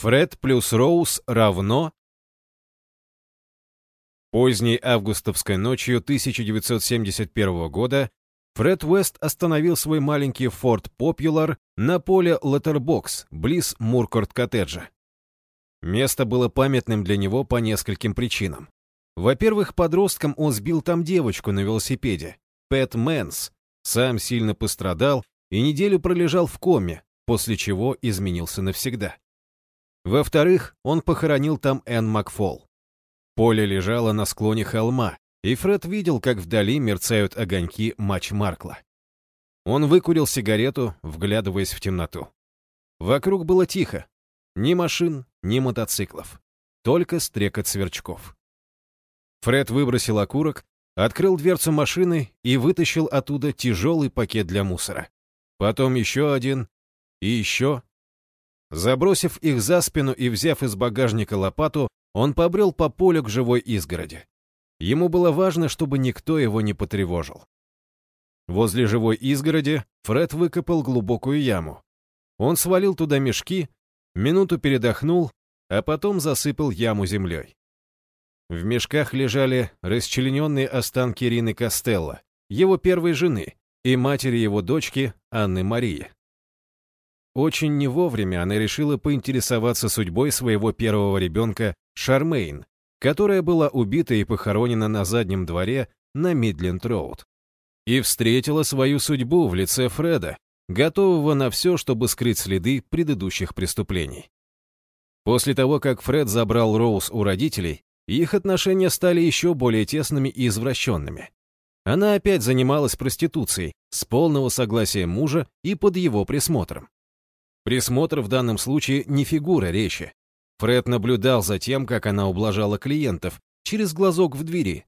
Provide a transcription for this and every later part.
Фред плюс Роуз равно... Поздней августовской ночью 1971 года Фред Уэст остановил свой маленький Ford Popular на поле Леттербокс, близ Муркорт-коттеджа. Место было памятным для него по нескольким причинам. Во-первых, подростком он сбил там девочку на велосипеде, Пэт Мэнс, сам сильно пострадал и неделю пролежал в коме, после чего изменился навсегда. Во-вторых, он похоронил там Энн Макфол. Поле лежало на склоне холма, и Фред видел, как вдали мерцают огоньки матч Маркла. Он выкурил сигарету, вглядываясь в темноту. Вокруг было тихо. Ни машин, ни мотоциклов. Только стрекот сверчков. Фред выбросил окурок, открыл дверцу машины и вытащил оттуда тяжелый пакет для мусора. Потом еще один и еще. Забросив их за спину и взяв из багажника лопату, он побрел по полю к живой изгороди. Ему было важно, чтобы никто его не потревожил. Возле живой изгороди Фред выкопал глубокую яму. Он свалил туда мешки, минуту передохнул, а потом засыпал яму землей. В мешках лежали расчлененные останки Рины Костелло, его первой жены, и матери его дочки Анны Марии. Очень не вовремя она решила поинтересоваться судьбой своего первого ребенка Шармейн, которая была убита и похоронена на заднем дворе на Мидленд-Роуд. И встретила свою судьбу в лице Фреда, готового на все, чтобы скрыть следы предыдущих преступлений. После того, как Фред забрал Роуз у родителей, их отношения стали еще более тесными и извращенными. Она опять занималась проституцией, с полного согласия мужа и под его присмотром. Присмотр в данном случае не фигура речи. Фред наблюдал за тем, как она ублажала клиентов, через глазок в двери.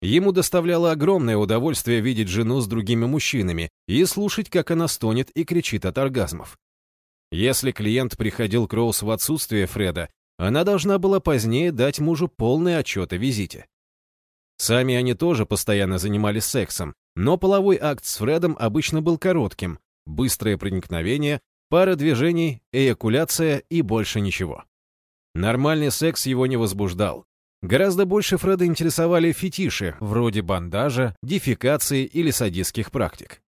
Ему доставляло огромное удовольствие видеть жену с другими мужчинами и слушать, как она стонет и кричит от оргазмов. Если клиент приходил к Роуз в отсутствие Фреда, она должна была позднее дать мужу полный отчет о визите. Сами они тоже постоянно занимались сексом, но половой акт с Фредом обычно был коротким, быстрое проникновение, пара движений, эякуляция и больше ничего. Нормальный секс его не возбуждал. Гораздо больше Фреда интересовали фетиши, вроде бандажа, дефекации или садистских практик.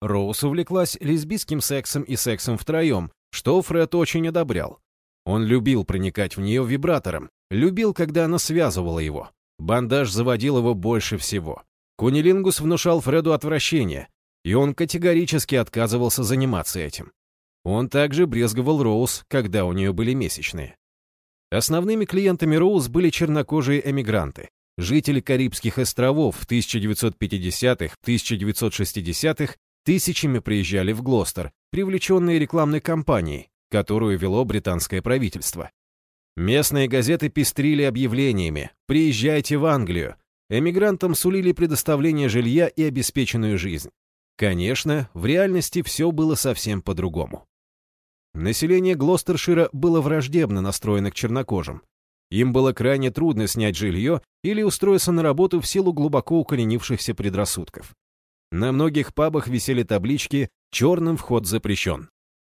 Роуз увлеклась лесбийским сексом и сексом втроем, что Фред очень одобрял. Он любил проникать в нее вибратором, любил, когда она связывала его. Бандаж заводил его больше всего. Кунилингус внушал Фреду отвращение, и он категорически отказывался заниматься этим. Он также брезговал Роуз, когда у нее были месячные. Основными клиентами Роуз были чернокожие эмигранты, жители Карибских островов в 1950-х, 1960-х тысячами приезжали в Глостер, привлеченные рекламной кампанией, которую вело британское правительство. Местные газеты пестрили объявлениями «Приезжайте в Англию». Эмигрантам сулили предоставление жилья и обеспеченную жизнь. Конечно, в реальности все было совсем по-другому. Население Глостершира было враждебно настроено к чернокожим. Им было крайне трудно снять жилье или устроиться на работу в силу глубоко укоренившихся предрассудков. На многих пабах висели таблички «Черным вход запрещен».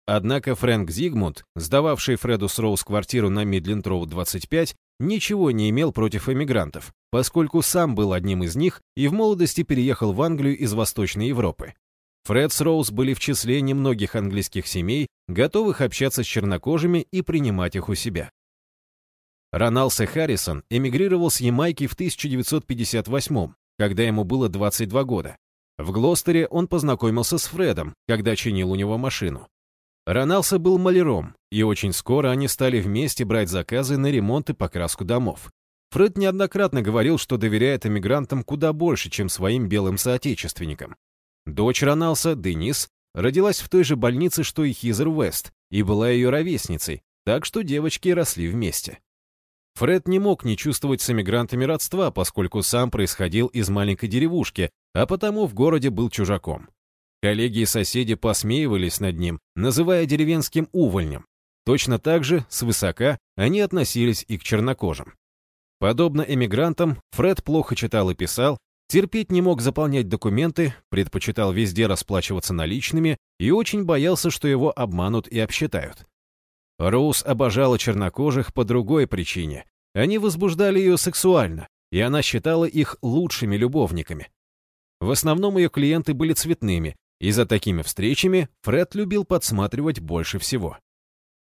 Однако Фрэнк Зигмунд, сдававший Фреду Сроуз квартиру на Мидленд-Роуд 25, ничего не имел против эмигрантов, поскольку сам был одним из них и в молодости переехал в Англию из Восточной Европы. Фред с Роуз были в числе немногих английских семей, готовых общаться с чернокожими и принимать их у себя. Роналсе Харрисон эмигрировал с Ямайки в 1958 когда ему было 22 года. В Глостере он познакомился с Фредом, когда чинил у него машину. Роналса был маляром, и очень скоро они стали вместе брать заказы на ремонт и покраску домов. Фред неоднократно говорил, что доверяет эмигрантам куда больше, чем своим белым соотечественникам. Дочь Роналса, Денис, родилась в той же больнице, что и Хизер Уэст, и была ее ровесницей, так что девочки росли вместе. Фред не мог не чувствовать с эмигрантами родства, поскольку сам происходил из маленькой деревушки, а потому в городе был чужаком. Коллеги и соседи посмеивались над ним, называя деревенским увольнем. Точно так же, свысока, они относились и к чернокожим. Подобно эмигрантам, Фред плохо читал и писал, терпеть не мог заполнять документы, предпочитал везде расплачиваться наличными и очень боялся, что его обманут и обсчитают. Роуз обожала чернокожих по другой причине. Они возбуждали ее сексуально, и она считала их лучшими любовниками. В основном ее клиенты были цветными, и за такими встречами Фред любил подсматривать больше всего.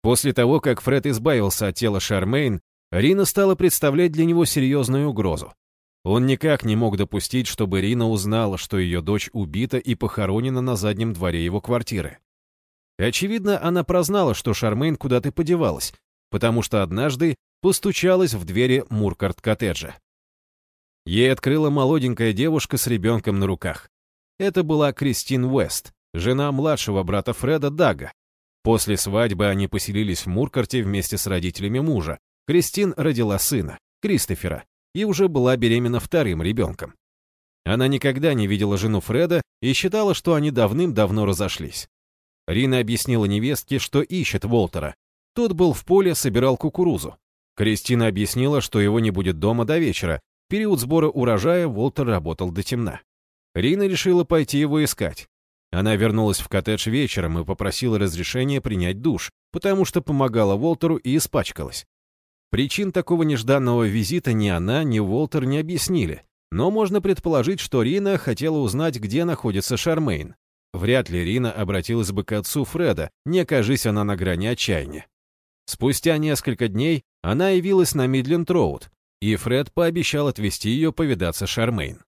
После того, как Фред избавился от тела Шармейн, Рина стала представлять для него серьезную угрозу. Он никак не мог допустить, чтобы Рина узнала, что ее дочь убита и похоронена на заднем дворе его квартиры. Очевидно, она прознала, что Шармейн куда-то подевалась, потому что однажды постучалась в двери Муркарт-коттеджа. Ей открыла молоденькая девушка с ребенком на руках. Это была Кристин Уэст, жена младшего брата Фреда Дага. После свадьбы они поселились в Муркарте вместе с родителями мужа. Кристин родила сына, Кристофера, и уже была беременна вторым ребенком. Она никогда не видела жену Фреда и считала, что они давным-давно разошлись. Рина объяснила невестке, что ищет Волтера. Тот был в поле, собирал кукурузу. Кристина объяснила, что его не будет дома до вечера. В период сбора урожая Волтер работал до темна. Рина решила пойти его искать. Она вернулась в коттедж вечером и попросила разрешения принять душ, потому что помогала Волтеру и испачкалась. Причин такого нежданного визита ни она, ни Волтер не объяснили, но можно предположить, что Рина хотела узнать, где находится Шармейн. Вряд ли Рина обратилась бы к отцу Фреда, не окажись она на грани отчаяния. Спустя несколько дней она явилась на Мидленд-Роуд, и Фред пообещал отвезти ее повидаться Шармейн.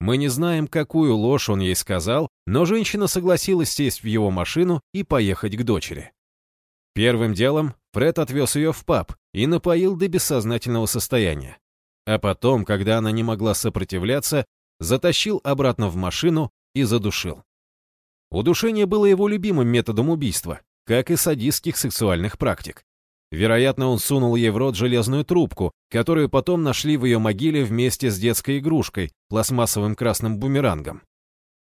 Мы не знаем, какую ложь он ей сказал, но женщина согласилась сесть в его машину и поехать к дочери. Первым делом Фред отвез ее в паб и напоил до бессознательного состояния. А потом, когда она не могла сопротивляться, затащил обратно в машину и задушил. Удушение было его любимым методом убийства, как и садистских сексуальных практик. Вероятно, он сунул ей в рот железную трубку, которую потом нашли в ее могиле вместе с детской игрушкой, пластмассовым красным бумерангом.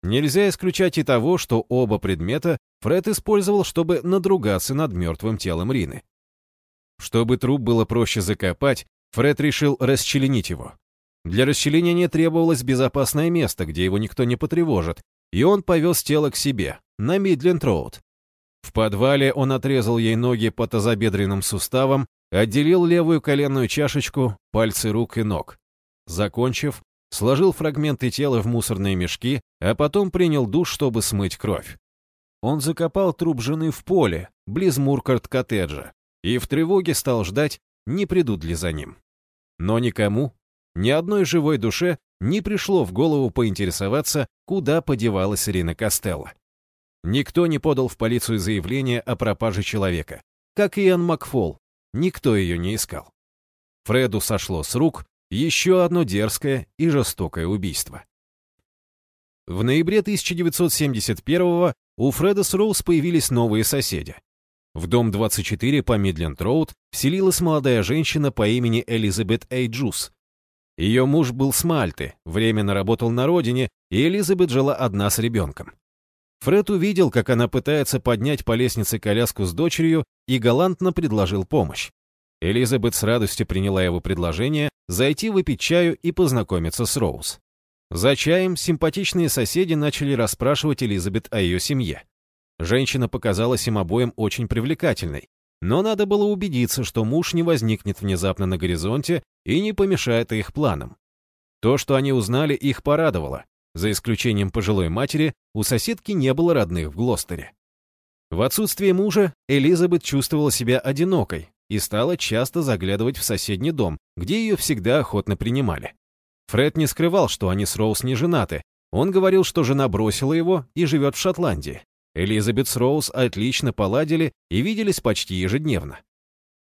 Нельзя исключать и того, что оба предмета Фред использовал, чтобы надругаться над мертвым телом Рины. Чтобы труп было проще закопать, Фред решил расчленить его. Для расчленения требовалось безопасное место, где его никто не потревожит, и он повез тело к себе, на Мидленд-Роуд. В подвале он отрезал ей ноги по тазобедренным суставам, отделил левую коленную чашечку, пальцы рук и ног. Закончив, сложил фрагменты тела в мусорные мешки, а потом принял душ, чтобы смыть кровь. Он закопал труп жены в поле, близ Муркарт-коттеджа, и в тревоге стал ждать, не придут ли за ним. Но никому, ни одной живой душе не пришло в голову поинтересоваться, куда подевалась Ирина Костелло. Никто не подал в полицию заявление о пропаже человека. Как и Иоанн Макфол, никто ее не искал. Фреду сошло с рук еще одно дерзкое и жестокое убийство. В ноябре 1971 у Фреда с Роуз появились новые соседи. В дом 24 по Мидленд-Роуд вселилась молодая женщина по имени Элизабет Эйджус. Ее муж был с Мальты, временно работал на родине, и Элизабет жила одна с ребенком. Фред увидел, как она пытается поднять по лестнице коляску с дочерью и галантно предложил помощь. Элизабет с радостью приняла его предложение зайти выпить чаю и познакомиться с Роуз. За чаем симпатичные соседи начали расспрашивать Элизабет о ее семье. Женщина показалась им обоим очень привлекательной, но надо было убедиться, что муж не возникнет внезапно на горизонте и не помешает их планам. То, что они узнали, их порадовало. За исключением пожилой матери, у соседки не было родных в Глостере. В отсутствие мужа Элизабет чувствовала себя одинокой и стала часто заглядывать в соседний дом, где ее всегда охотно принимали. Фред не скрывал, что они с Роуз не женаты. Он говорил, что жена бросила его и живет в Шотландии. Элизабет с Роуз отлично поладили и виделись почти ежедневно.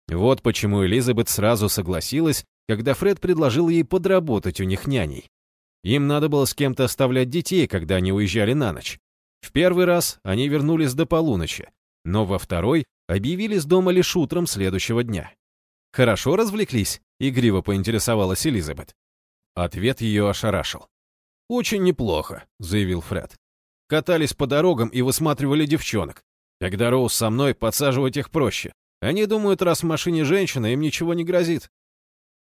Вот почему Элизабет сразу согласилась, когда Фред предложил ей подработать у них няней. Им надо было с кем-то оставлять детей, когда они уезжали на ночь. В первый раз они вернулись до полуночи, но во второй объявились дома лишь утром следующего дня. «Хорошо развлеклись?» — игриво поинтересовалась Элизабет. Ответ ее ошарашил. «Очень неплохо», — заявил Фред. «Катались по дорогам и высматривали девчонок. Когда Роуз со мной, подсаживать их проще. Они думают, раз в машине женщина, им ничего не грозит».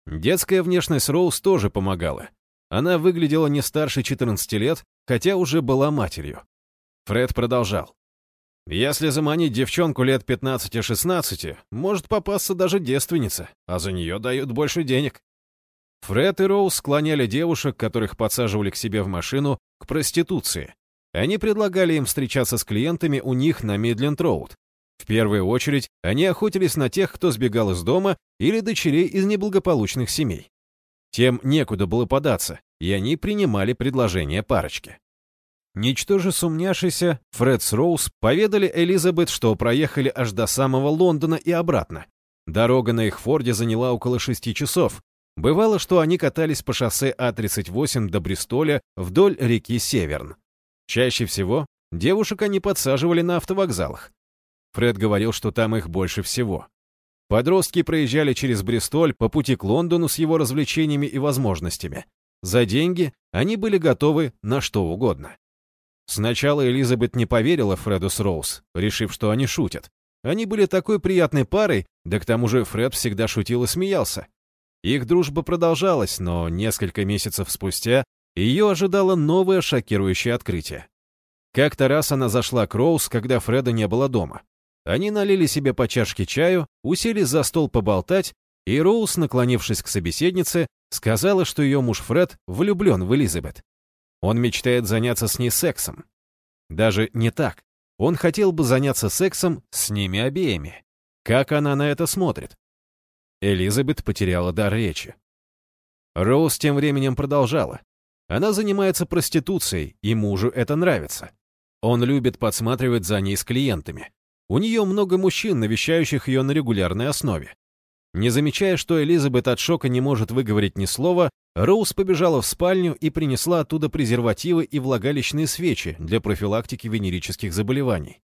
Детская внешность Роуз тоже помогала. Она выглядела не старше 14 лет, хотя уже была матерью. Фред продолжал. Если заманить девчонку лет 15-16, может попасться даже девственница, а за нее дают больше денег. Фред и Роуз склоняли девушек, которых подсаживали к себе в машину, к проституции. Они предлагали им встречаться с клиентами у них на Мидленд-Роуд. В первую очередь, они охотились на тех, кто сбегал из дома или дочерей из неблагополучных семей. Тем некуда было податься, и они принимали предложение парочки. Ничтоже сумняшися, Фред с Роуз поведали Элизабет, что проехали аж до самого Лондона и обратно. Дорога на их Форде заняла около шести часов. Бывало, что они катались по шоссе А-38 до Бристоля вдоль реки Северн. Чаще всего девушек они подсаживали на автовокзалах. Фред говорил, что там их больше всего. Подростки проезжали через Бристоль по пути к Лондону с его развлечениями и возможностями. За деньги они были готовы на что угодно. Сначала Элизабет не поверила Фреду с Роуз, решив, что они шутят. Они были такой приятной парой, да к тому же Фред всегда шутил и смеялся. Их дружба продолжалась, но несколько месяцев спустя ее ожидало новое шокирующее открытие. Как-то раз она зашла к Роуз, когда Фреда не было дома. Они налили себе по чашке чаю, уселись за стол поболтать, и Роуз, наклонившись к собеседнице, сказала, что ее муж Фред влюблен в Элизабет. Он мечтает заняться с ней сексом. Даже не так. Он хотел бы заняться сексом с ними обеими. Как она на это смотрит? Элизабет потеряла дар речи. Роуз тем временем продолжала. Она занимается проституцией, и мужу это нравится. Он любит подсматривать за ней с клиентами. У нее много мужчин, навещающих ее на регулярной основе. Не замечая, что Элизабет от шока не может выговорить ни слова, Роуз побежала в спальню и принесла оттуда презервативы и влагалищные свечи для профилактики венерических заболеваний.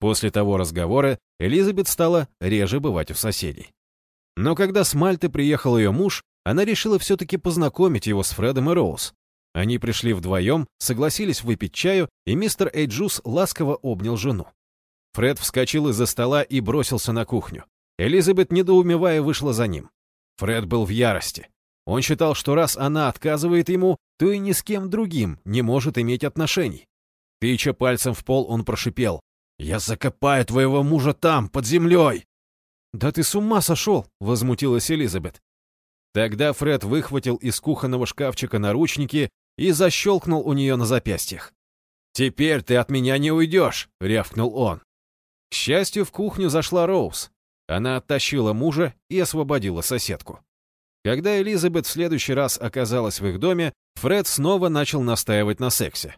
После того разговора Элизабет стала реже бывать у соседей. Но когда с Мальты приехал ее муж, она решила все-таки познакомить его с Фредом и Роуз. Они пришли вдвоем, согласились выпить чаю, и мистер Эйджус ласково обнял жену. Фред вскочил из-за стола и бросился на кухню. Элизабет, недоумевая, вышла за ним. Фред был в ярости. Он считал, что раз она отказывает ему, то и ни с кем другим не может иметь отношений. Тыча пальцем в пол, он прошипел. «Я закопаю твоего мужа там, под землей!» «Да ты с ума сошел!» — возмутилась Элизабет. Тогда Фред выхватил из кухонного шкафчика наручники и защелкнул у нее на запястьях. «Теперь ты от меня не уйдешь!» — рявкнул он. К счастью, в кухню зашла Роуз. Она оттащила мужа и освободила соседку. Когда Элизабет в следующий раз оказалась в их доме, Фред снова начал настаивать на сексе.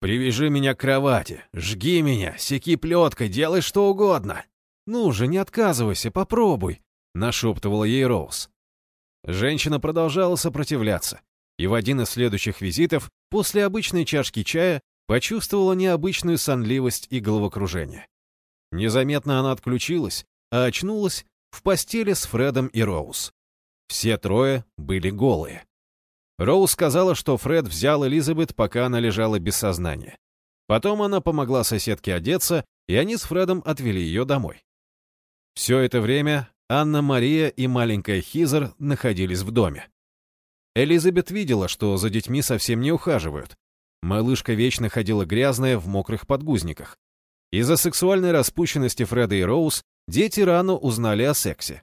«Привяжи меня к кровати, жги меня, секи плеткой, делай что угодно. Ну же, не отказывайся, попробуй», — нашептывала ей Роуз. Женщина продолжала сопротивляться, и в один из следующих визитов, после обычной чашки чая, почувствовала необычную сонливость и головокружение. Незаметно она отключилась, а очнулась в постели с Фредом и Роуз. Все трое были голые. Роуз сказала, что Фред взял Элизабет, пока она лежала без сознания. Потом она помогла соседке одеться, и они с Фредом отвели ее домой. Все это время Анна-Мария и маленькая Хизер находились в доме. Элизабет видела, что за детьми совсем не ухаживают. Малышка вечно ходила грязная в мокрых подгузниках. Из-за сексуальной распущенности Фреда и Роуз дети рано узнали о сексе.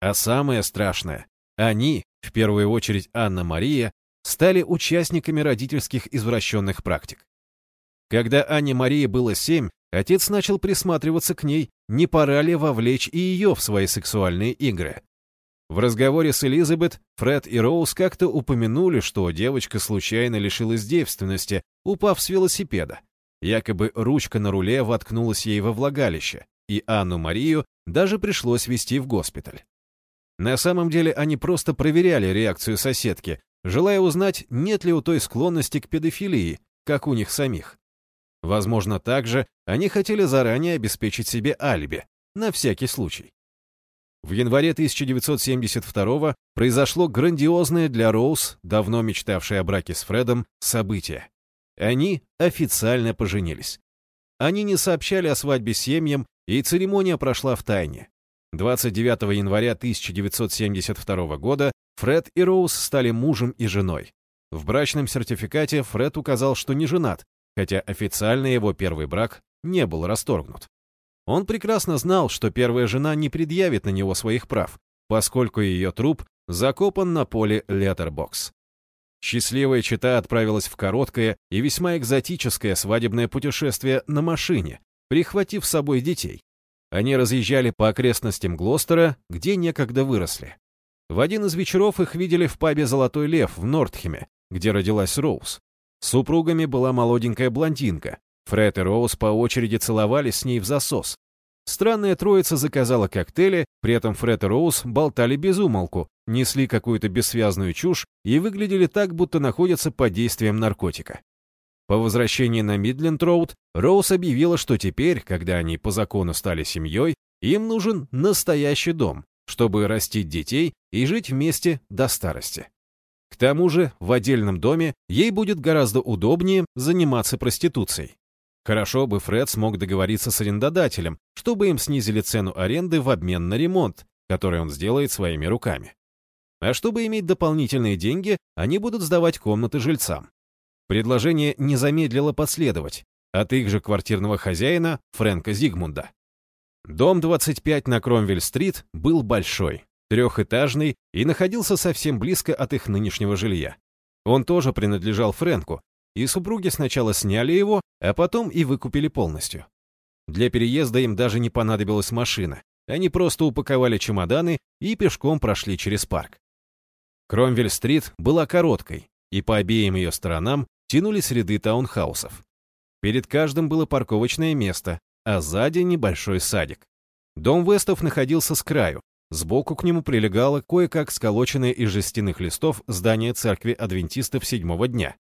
А самое страшное, они, в первую очередь Анна-Мария, стали участниками родительских извращенных практик. Когда Анне Марии было семь, отец начал присматриваться к ней, не пора ли вовлечь и ее в свои сексуальные игры. В разговоре с Элизабет Фред и Роуз как-то упомянули, что девочка случайно лишилась девственности, упав с велосипеда. Якобы ручка на руле воткнулась ей во влагалище, и Анну-Марию даже пришлось везти в госпиталь. На самом деле они просто проверяли реакцию соседки, желая узнать, нет ли у той склонности к педофилии, как у них самих. Возможно, также они хотели заранее обеспечить себе алиби, на всякий случай. В январе 1972 произошло грандиозное для Роуз, давно мечтавшей о браке с Фредом, событие. Они официально поженились. Они не сообщали о свадьбе семьям, и церемония прошла в тайне. 29 января 1972 года Фред и Роуз стали мужем и женой. В брачном сертификате Фред указал, что не женат, хотя официально его первый брак не был расторгнут. Он прекрасно знал, что первая жена не предъявит на него своих прав, поскольку ее труп закопан на поле Леттербокс. Счастливая чита отправилась в короткое и весьма экзотическое свадебное путешествие на машине, прихватив с собой детей. Они разъезжали по окрестностям Глостера, где некогда выросли. В один из вечеров их видели в пабе «Золотой лев» в Нортхеме, где родилась Роуз. Супругами была молоденькая блондинка. Фред и Роуз по очереди целовались с ней в засос. Странная троица заказала коктейли, при этом Фред и Роуз болтали без умолку, несли какую-то бессвязную чушь и выглядели так, будто находятся под действием наркотика. По возвращении на Мидленд-Роуд Роуз объявила, что теперь, когда они по закону стали семьей, им нужен настоящий дом, чтобы растить детей и жить вместе до старости. К тому же в отдельном доме ей будет гораздо удобнее заниматься проституцией. Хорошо бы Фред смог договориться с арендодателем, чтобы им снизили цену аренды в обмен на ремонт, который он сделает своими руками. А чтобы иметь дополнительные деньги, они будут сдавать комнаты жильцам. Предложение не замедлило последовать от их же квартирного хозяина Фрэнка Зигмунда. Дом 25 на Кромвель-стрит был большой, трехэтажный и находился совсем близко от их нынешнего жилья. Он тоже принадлежал Фрэнку, и супруги сначала сняли его, а потом и выкупили полностью. Для переезда им даже не понадобилась машина. Они просто упаковали чемоданы и пешком прошли через парк. Кромвель-стрит была короткой, и по обеим ее сторонам тянулись ряды таунхаусов. Перед каждым было парковочное место, а сзади небольшой садик. Дом Вестов находился с краю, Сбоку к нему прилегало кое-как сколоченное из жестяных листов здание церкви адвентистов седьмого дня.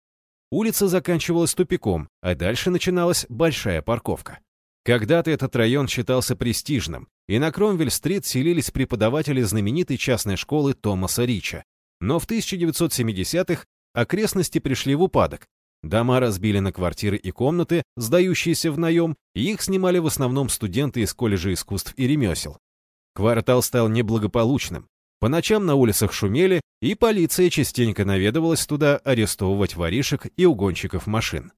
Улица заканчивалась тупиком, а дальше начиналась большая парковка. Когда-то этот район считался престижным, и на Кромвель-стрит селились преподаватели знаменитой частной школы Томаса Рича. Но в 1970-х окрестности пришли в упадок. Дома разбили на квартиры и комнаты, сдающиеся в наем, и их снимали в основном студенты из колледжа искусств и ремесел. Квартал стал неблагополучным. По ночам на улицах шумели, и полиция частенько наведывалась туда арестовывать воришек и угонщиков машин.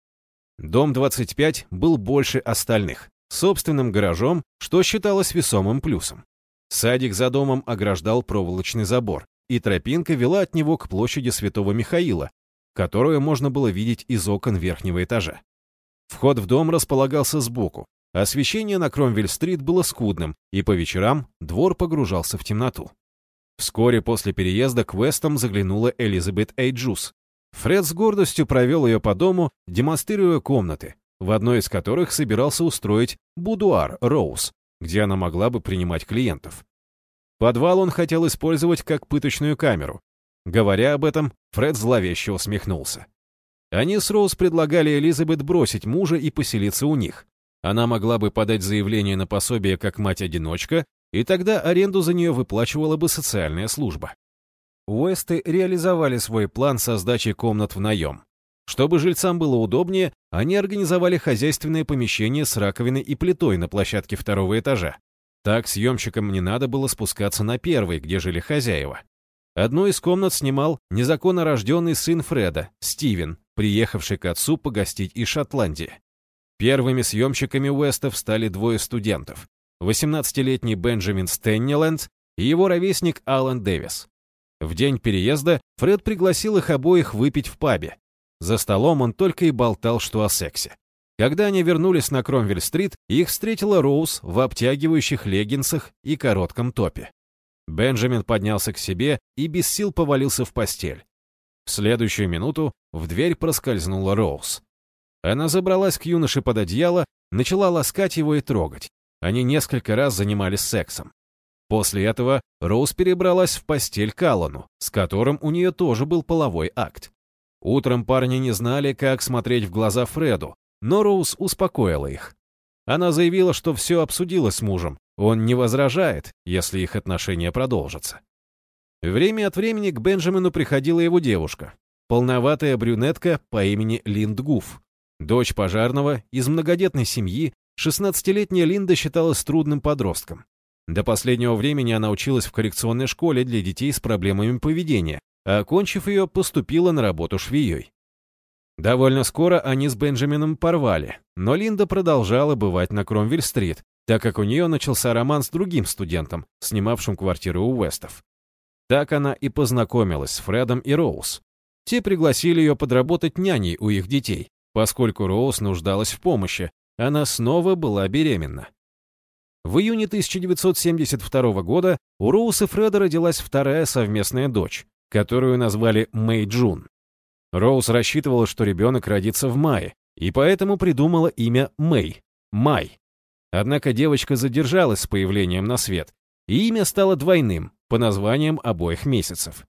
Дом 25 был больше остальных, собственным гаражом, что считалось весомым плюсом. Садик за домом ограждал проволочный забор, и тропинка вела от него к площади Святого Михаила, которую можно было видеть из окон верхнего этажа. Вход в дом располагался сбоку, Освещение на Кромвель-стрит было скудным, и по вечерам двор погружался в темноту. Вскоре после переезда к Вестам заглянула Элизабет Эйджус. Фред с гордостью провел ее по дому, демонстрируя комнаты, в одной из которых собирался устроить будуар Роуз, где она могла бы принимать клиентов. Подвал он хотел использовать как пыточную камеру. Говоря об этом, Фред зловеще усмехнулся. Они с Роуз предлагали Элизабет бросить мужа и поселиться у них, она могла бы подать заявление на пособие как мать-одиночка, и тогда аренду за нее выплачивала бы социальная служба. Уэсты реализовали свой план со сдачей комнат в наем. Чтобы жильцам было удобнее, они организовали хозяйственное помещение с раковиной и плитой на площадке второго этажа. Так съемщикам не надо было спускаться на первый, где жили хозяева. Одну из комнат снимал незаконно рожденный сын Фреда, Стивен, приехавший к отцу погостить из Шотландии. Первыми съемщиками Уэстов стали двое студентов. 18-летний Бенджамин Стенниленд и его ровесник Алан Дэвис. В день переезда Фред пригласил их обоих выпить в пабе. За столом он только и болтал, что о сексе. Когда они вернулись на Кромвель-стрит, их встретила Роуз в обтягивающих леггинсах и коротком топе. Бенджамин поднялся к себе и без сил повалился в постель. В следующую минуту в дверь проскользнула Роуз. Она забралась к юноше под одеяло, начала ласкать его и трогать. Они несколько раз занимались сексом. После этого Роуз перебралась в постель к Аллану, с которым у нее тоже был половой акт. Утром парни не знали, как смотреть в глаза Фреду, но Роуз успокоила их. Она заявила, что все обсудила с мужем, он не возражает, если их отношения продолжатся. Время от времени к Бенджамину приходила его девушка, полноватая брюнетка по имени Линд Гуф. Дочь пожарного из многодетной семьи, 16-летняя Линда считалась трудным подростком. До последнего времени она училась в коррекционной школе для детей с проблемами поведения, а окончив ее, поступила на работу швеей. Довольно скоро они с Бенджамином порвали, но Линда продолжала бывать на Кромвель-стрит, так как у нее начался роман с другим студентом, снимавшим квартиру у Уэстов. Так она и познакомилась с Фредом и Роуз. Те пригласили ее подработать няней у их детей, поскольку Роуз нуждалась в помощи, она снова была беременна. В июне 1972 года у Роуз и Фреда родилась вторая совместная дочь, которую назвали Мэй Джун. Роуз рассчитывала, что ребенок родится в мае, и поэтому придумала имя Мэй – Май. Однако девочка задержалась с появлением на свет, и имя стало двойным, по названиям обоих месяцев.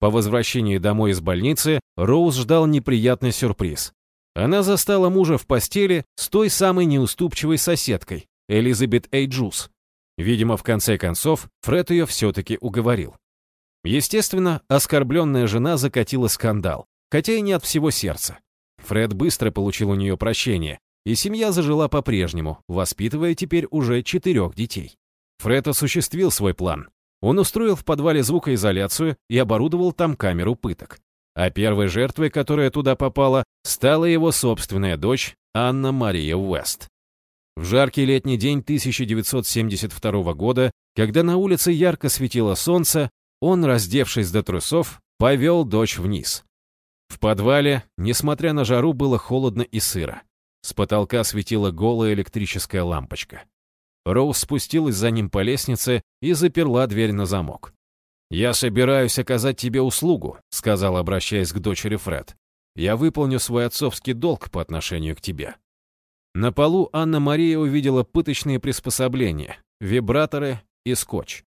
По возвращении домой из больницы Роуз ждал неприятный сюрприз. Она застала мужа в постели с той самой неуступчивой соседкой, Элизабет Эйджус. Видимо, в конце концов, Фред ее все-таки уговорил. Естественно, оскорбленная жена закатила скандал, хотя и не от всего сердца. Фред быстро получил у нее прощение, и семья зажила по-прежнему, воспитывая теперь уже четырех детей. Фред осуществил свой план. Он устроил в подвале звукоизоляцию и оборудовал там камеру пыток. А первой жертвой, которая туда попала, стала его собственная дочь Анна Мария Уэст. В жаркий летний день 1972 года, когда на улице ярко светило солнце, он, раздевшись до трусов, повел дочь вниз. В подвале, несмотря на жару, было холодно и сыро. С потолка светила голая электрическая лампочка. Роуз спустилась за ним по лестнице и заперла дверь на замок. «Я собираюсь оказать тебе услугу», — сказал, обращаясь к дочери Фред. «Я выполню свой отцовский долг по отношению к тебе». На полу Анна-Мария увидела пыточные приспособления, вибраторы и скотч.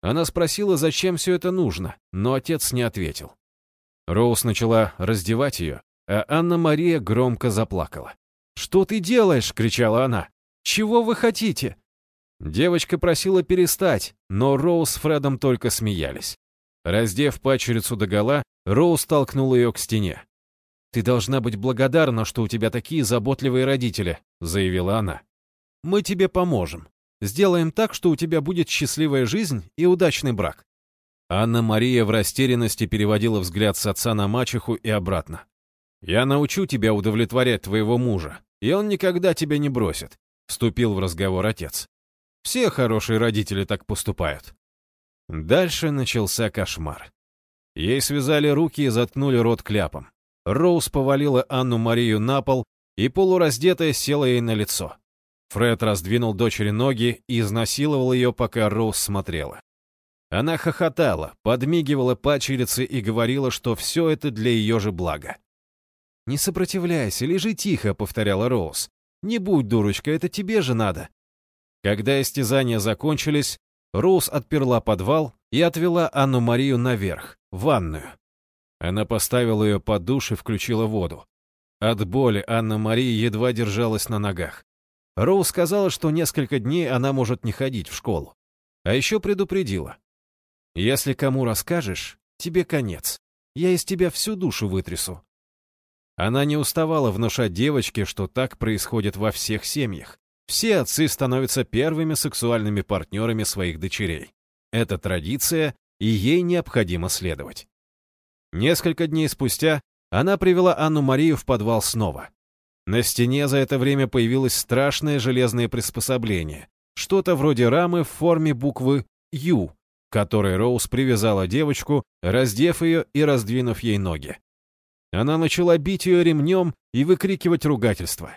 Она спросила, зачем все это нужно, но отец не ответил. Роуз начала раздевать ее, а Анна-Мария громко заплакала. «Что ты делаешь?» — кричала она. «Чего вы хотите?» Девочка просила перестать, но Роуз с Фредом только смеялись. Раздев пачерицу догола, Роуз толкнула ее к стене. «Ты должна быть благодарна, что у тебя такие заботливые родители», — заявила она. «Мы тебе поможем. Сделаем так, что у тебя будет счастливая жизнь и удачный брак». Анна-Мария в растерянности переводила взгляд с отца на мачеху и обратно. «Я научу тебя удовлетворять твоего мужа, и он никогда тебя не бросит», — вступил в разговор отец. Все хорошие родители так поступают. Дальше начался кошмар. Ей связали руки и заткнули рот кляпом. Роуз повалила Анну-Марию на пол и полураздетая села ей на лицо. Фред раздвинул дочери ноги и изнасиловал ее, пока Роуз смотрела. Она хохотала, подмигивала пачерице и говорила, что все это для ее же блага. «Не сопротивляйся, лежи тихо», — повторяла Роуз. «Не будь дурочка, это тебе же надо. Когда истязания закончились, Роуз отперла подвал и отвела Анну-Марию наверх, в ванную. Она поставила ее под душ и включила воду. От боли Анна-Мария едва держалась на ногах. Роуз сказала, что несколько дней она может не ходить в школу. А еще предупредила. «Если кому расскажешь, тебе конец. Я из тебя всю душу вытрясу». Она не уставала внушать девочке, что так происходит во всех семьях. Все отцы становятся первыми сексуальными партнерами своих дочерей. Это традиция, и ей необходимо следовать. Несколько дней спустя она привела Анну-Марию в подвал снова. На стене за это время появилось страшное железное приспособление, что-то вроде рамы в форме буквы «Ю», которой Роуз привязала девочку, раздев ее и раздвинув ей ноги. Она начала бить ее ремнем и выкрикивать ругательства.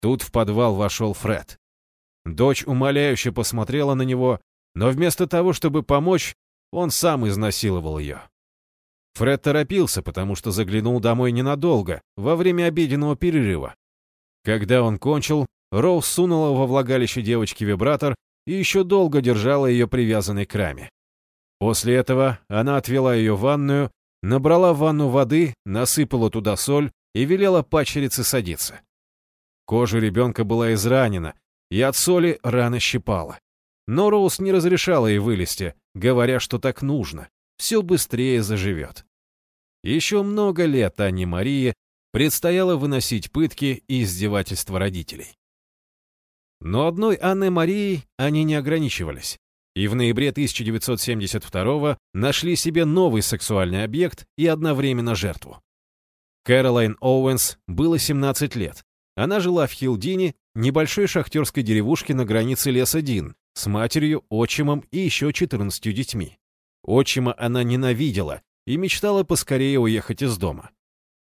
Тут в подвал вошел Фред. Дочь умоляюще посмотрела на него, но вместо того, чтобы помочь, он сам изнасиловал ее. Фред торопился, потому что заглянул домой ненадолго, во время обеденного перерыва. Когда он кончил, Роуз сунула во влагалище девочки вибратор и еще долго держала ее привязанной к раме. После этого она отвела ее в ванную, набрала ванну воды, насыпала туда соль и велела пачерице садиться. Кожа ребенка была изранена, и от соли рана щипала. Но Роуз не разрешала ей вылезти, говоря, что так нужно. Все быстрее заживет. Еще много лет Анне Марии предстояло выносить пытки и издевательства родителей. Но одной Анной Марией они не ограничивались. И в ноябре 1972 нашли себе новый сексуальный объект и одновременно жертву. Кэролайн Оуэнс было 17 лет, она жила в Хилдине, небольшой шахтерской деревушке на границе леса Дин, с матерью, отчимом и еще 14 детьми. Отчима она ненавидела и мечтала поскорее уехать из дома.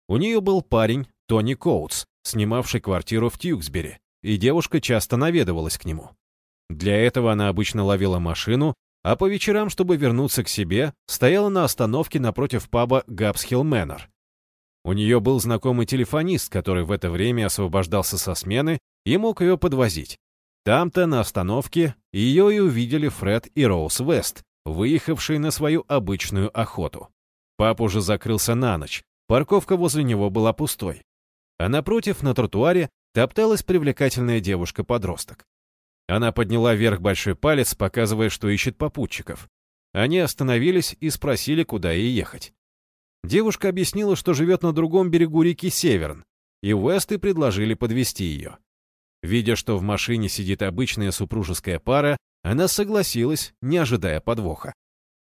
У нее был парень, Тони Коутс, снимавший квартиру в Тьюксбери, и девушка часто наведывалась к нему. Для этого она обычно ловила машину, а по вечерам, чтобы вернуться к себе, стояла на остановке напротив паба Габсхилл Мэннер. У нее был знакомый телефонист, который в это время освобождался со смены и мог ее подвозить. Там-то, на остановке, ее и увидели Фред и Роуз Вест, выехавшие на свою обычную охоту. Пап уже закрылся на ночь, парковка возле него была пустой. А напротив, на тротуаре, топталась привлекательная девушка-подросток. Она подняла вверх большой палец, показывая, что ищет попутчиков. Они остановились и спросили, куда ей ехать. Девушка объяснила, что живет на другом берегу реки Северн, и Уэсты предложили подвести ее. Видя, что в машине сидит обычная супружеская пара, она согласилась, не ожидая подвоха.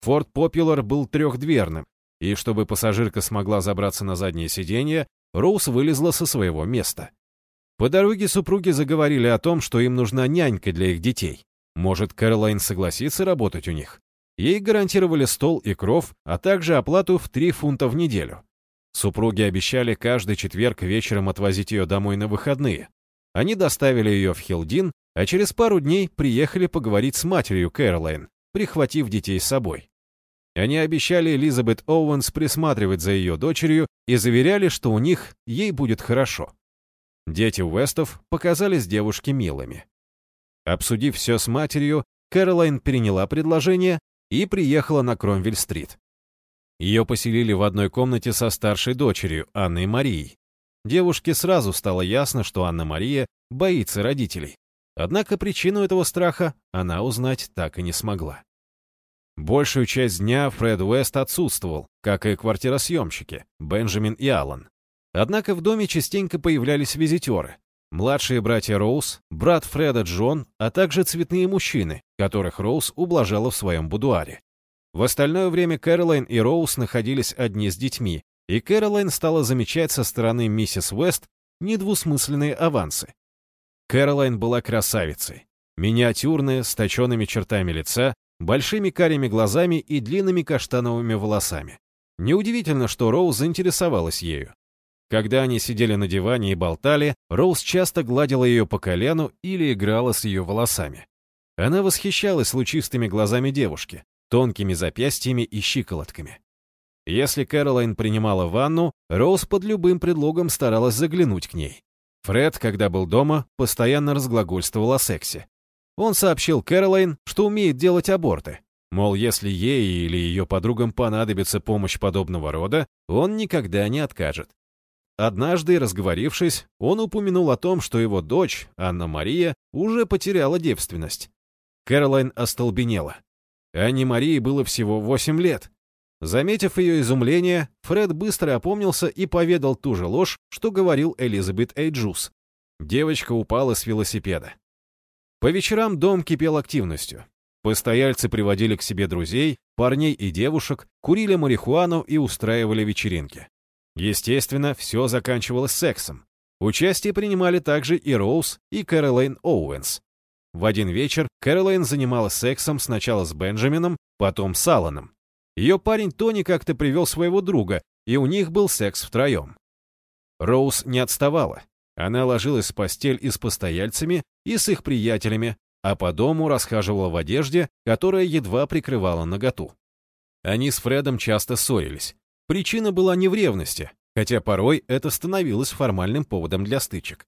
Форд Популар был трехдверным, и чтобы пассажирка смогла забраться на заднее сиденье, Роуз вылезла со своего места. По дороге супруги заговорили о том, что им нужна нянька для их детей. Может, Кэролайн согласится работать у них? Ей гарантировали стол и кров, а также оплату в 3 фунта в неделю. Супруги обещали каждый четверг вечером отвозить ее домой на выходные. Они доставили ее в Хилдин, а через пару дней приехали поговорить с матерью Кэролайн, прихватив детей с собой. Они обещали Элизабет Оуэнс присматривать за ее дочерью и заверяли, что у них ей будет хорошо. Дети Уэстов показались девушке милыми. Обсудив все с матерью, Кэролайн приняла предложение и приехала на Кромвель-стрит. Ее поселили в одной комнате со старшей дочерью, Анной Марией. Девушке сразу стало ясно, что Анна-Мария боится родителей. Однако причину этого страха она узнать так и не смогла. Большую часть дня Фред Уэст отсутствовал, как и квартиросъемщики, Бенджамин и Аллан. Однако в доме частенько появлялись визитеры. Младшие братья Роуз, брат Фреда Джон, а также цветные мужчины, которых Роуз ублажала в своем будуаре. В остальное время Кэролайн и Роуз находились одни с детьми, и Кэролайн стала замечать со стороны миссис Уэст недвусмысленные авансы. Кэролайн была красавицей, миниатюрная, с точенными чертами лица, большими карими глазами и длинными каштановыми волосами. Неудивительно, что Роуз заинтересовалась ею. Когда они сидели на диване и болтали, Роуз часто гладила ее по колену или играла с ее волосами. Она восхищалась лучистыми глазами девушки, тонкими запястьями и щиколотками. Если Кэролайн принимала ванну, Роуз под любым предлогом старалась заглянуть к ней. Фред, когда был дома, постоянно разглагольствовал о сексе. Он сообщил Кэролайн, что умеет делать аборты. Мол, если ей или ее подругам понадобится помощь подобного рода, он никогда не откажет. Однажды, разговорившись, он упомянул о том, что его дочь, Анна-Мария, уже потеряла девственность. Кэролайн остолбенела. Анне Марии было всего 8 лет. Заметив ее изумление, Фред быстро опомнился и поведал ту же ложь, что говорил Элизабет Эйджус. Девочка упала с велосипеда. По вечерам дом кипел активностью. Постояльцы приводили к себе друзей, парней и девушек, курили марихуану и устраивали вечеринки. Естественно, все заканчивалось сексом. Участие принимали также и Роуз, и Кэролайн Оуэнс. В один вечер Кэролайн занималась сексом сначала с Бенджамином, потом с Алланом. Ее парень Тони как-то привел своего друга, и у них был секс втроем. Роуз не отставала. Она ложилась в постель и с постояльцами, и с их приятелями, а по дому расхаживала в одежде, которая едва прикрывала наготу. Они с Фредом часто ссорились. Причина была не в ревности, хотя порой это становилось формальным поводом для стычек.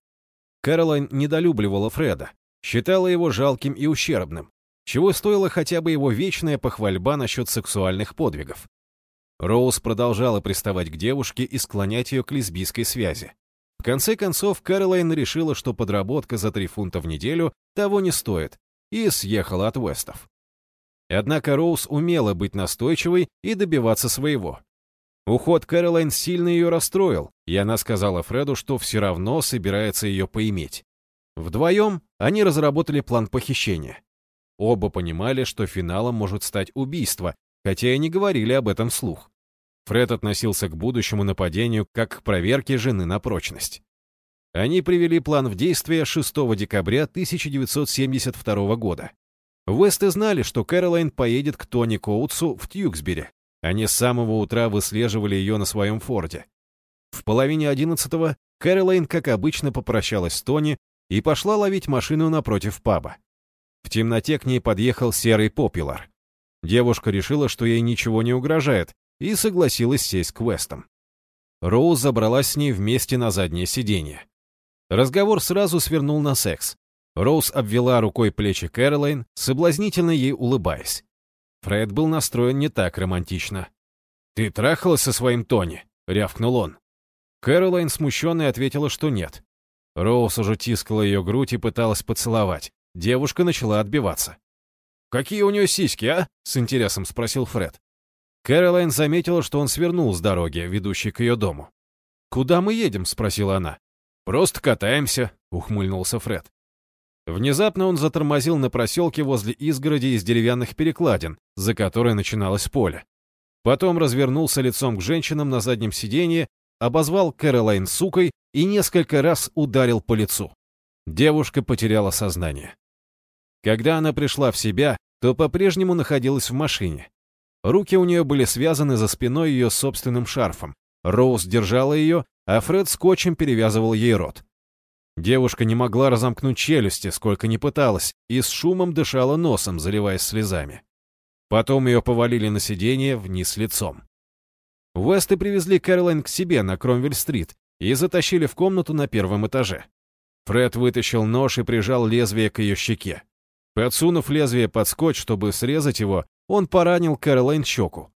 Кэролайн недолюбливала Фреда, считала его жалким и ущербным, чего стоила хотя бы его вечная похвальба насчет сексуальных подвигов. Роуз продолжала приставать к девушке и склонять ее к лесбийской связи. В конце концов, Кэролайн решила, что подработка за три фунта в неделю того не стоит, и съехала от Уэстов. Однако Роуз умела быть настойчивой и добиваться своего. Уход Кэролайн сильно ее расстроил, и она сказала Фреду, что все равно собирается ее поиметь. Вдвоем они разработали план похищения. Оба понимали, что финалом может стать убийство, хотя и не говорили об этом вслух. Фред относился к будущему нападению как к проверке жены на прочность. Они привели план в действие 6 декабря 1972 года. Весты знали, что Кэролайн поедет к Тони Коутсу в Тьюксбери. Они с самого утра выслеживали ее на своем форде. В половине одиннадцатого Кэролайн, как обычно, попрощалась с Тони и пошла ловить машину напротив паба. В темноте к ней подъехал серый попилар. Девушка решила, что ей ничего не угрожает, и согласилась сесть к Вестам. Роуз забралась с ней вместе на заднее сиденье. Разговор сразу свернул на секс. Роуз обвела рукой плечи Кэролайн, соблазнительно ей улыбаясь. Фред был настроен не так романтично. «Ты трахалась со своим Тони?» — рявкнул он. Кэролайн смущенная ответила, что нет. Роуз уже тискала ее грудь и пыталась поцеловать. Девушка начала отбиваться. «Какие у нее сиськи, а?» — с интересом спросил Фред. Кэролайн заметила, что он свернул с дороги, ведущей к ее дому. «Куда мы едем?» — спросила она. «Просто катаемся», — ухмыльнулся Фред. Внезапно он затормозил на проселке возле изгороди из деревянных перекладин, за которой начиналось поле. Потом развернулся лицом к женщинам на заднем сиденье, обозвал Кэролайн сукой и несколько раз ударил по лицу. Девушка потеряла сознание. Когда она пришла в себя, то по-прежнему находилась в машине. Руки у нее были связаны за спиной ее собственным шарфом. Роуз держала ее, а Фред скотчем перевязывал ей рот. Девушка не могла разомкнуть челюсти, сколько ни пыталась, и с шумом дышала носом, заливаясь слезами. Потом ее повалили на сиденье вниз лицом. Уэсты привезли Кэролайн к себе на Кромвель-стрит и затащили в комнату на первом этаже. Фред вытащил нож и прижал лезвие к ее щеке. Подсунув лезвие под скотч, чтобы срезать его, он поранил Кэролайн щеку.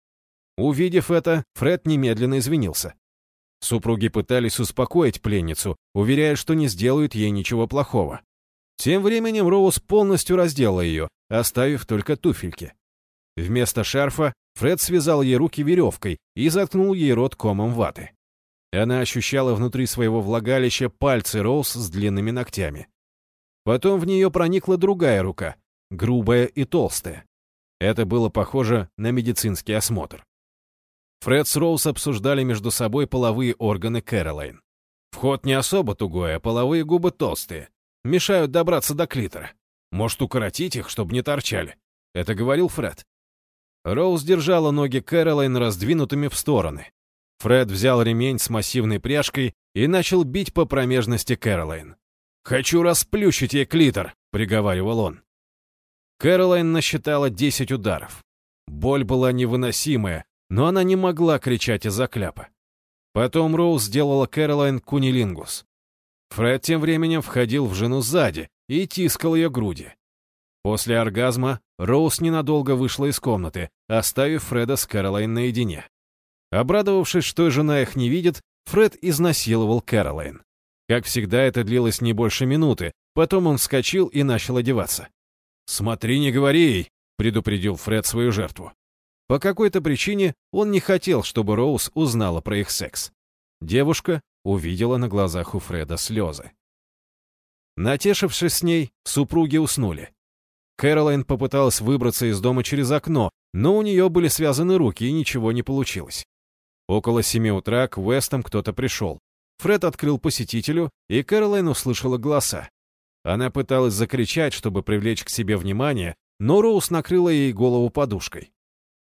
Увидев это, Фред немедленно извинился. Супруги пытались успокоить пленницу, уверяя, что не сделают ей ничего плохого. Тем временем Роуз полностью раздела ее, оставив только туфельки. Вместо шарфа Фред связал ей руки веревкой и заткнул ей рот комом ваты. Она ощущала внутри своего влагалища пальцы Роуз с длинными ногтями. Потом в нее проникла другая рука, грубая и толстая. Это было похоже на медицинский осмотр. Фред с Роуз обсуждали между собой половые органы Кэролайн. Вход не особо тугой, а половые губы толстые. Мешают добраться до клитора. Может, укоротить их, чтобы не торчали. Это говорил Фред. Роуз держала ноги Кэролайн раздвинутыми в стороны. Фред взял ремень с массивной пряжкой и начал бить по промежности Кэролайн. «Хочу расплющить ей клитор», — приговаривал он. Кэролайн насчитала десять ударов. Боль была невыносимая, но она не могла кричать из-за кляпа. Потом Роуз сделала Кэролайн кунилингус. Фред тем временем входил в жену сзади и тискал ее груди. После оргазма Роуз ненадолго вышла из комнаты, оставив Фреда с Кэролайн наедине. Обрадовавшись, что жена их не видит, Фред изнасиловал Кэролайн. Как всегда, это длилось не больше минуты. Потом он вскочил и начал одеваться. «Смотри, не говори ей», — предупредил Фред свою жертву. По какой-то причине он не хотел, чтобы Роуз узнала про их секс. Девушка увидела на глазах у Фреда слезы. Натешившись с ней, супруги уснули. Кэролайн попыталась выбраться из дома через окно, но у нее были связаны руки, и ничего не получилось. Около семи утра к Уэстам кто-то пришел. Фред открыл посетителю, и Кэролайн услышала голоса. Она пыталась закричать, чтобы привлечь к себе внимание, но Роуз накрыла ей голову подушкой.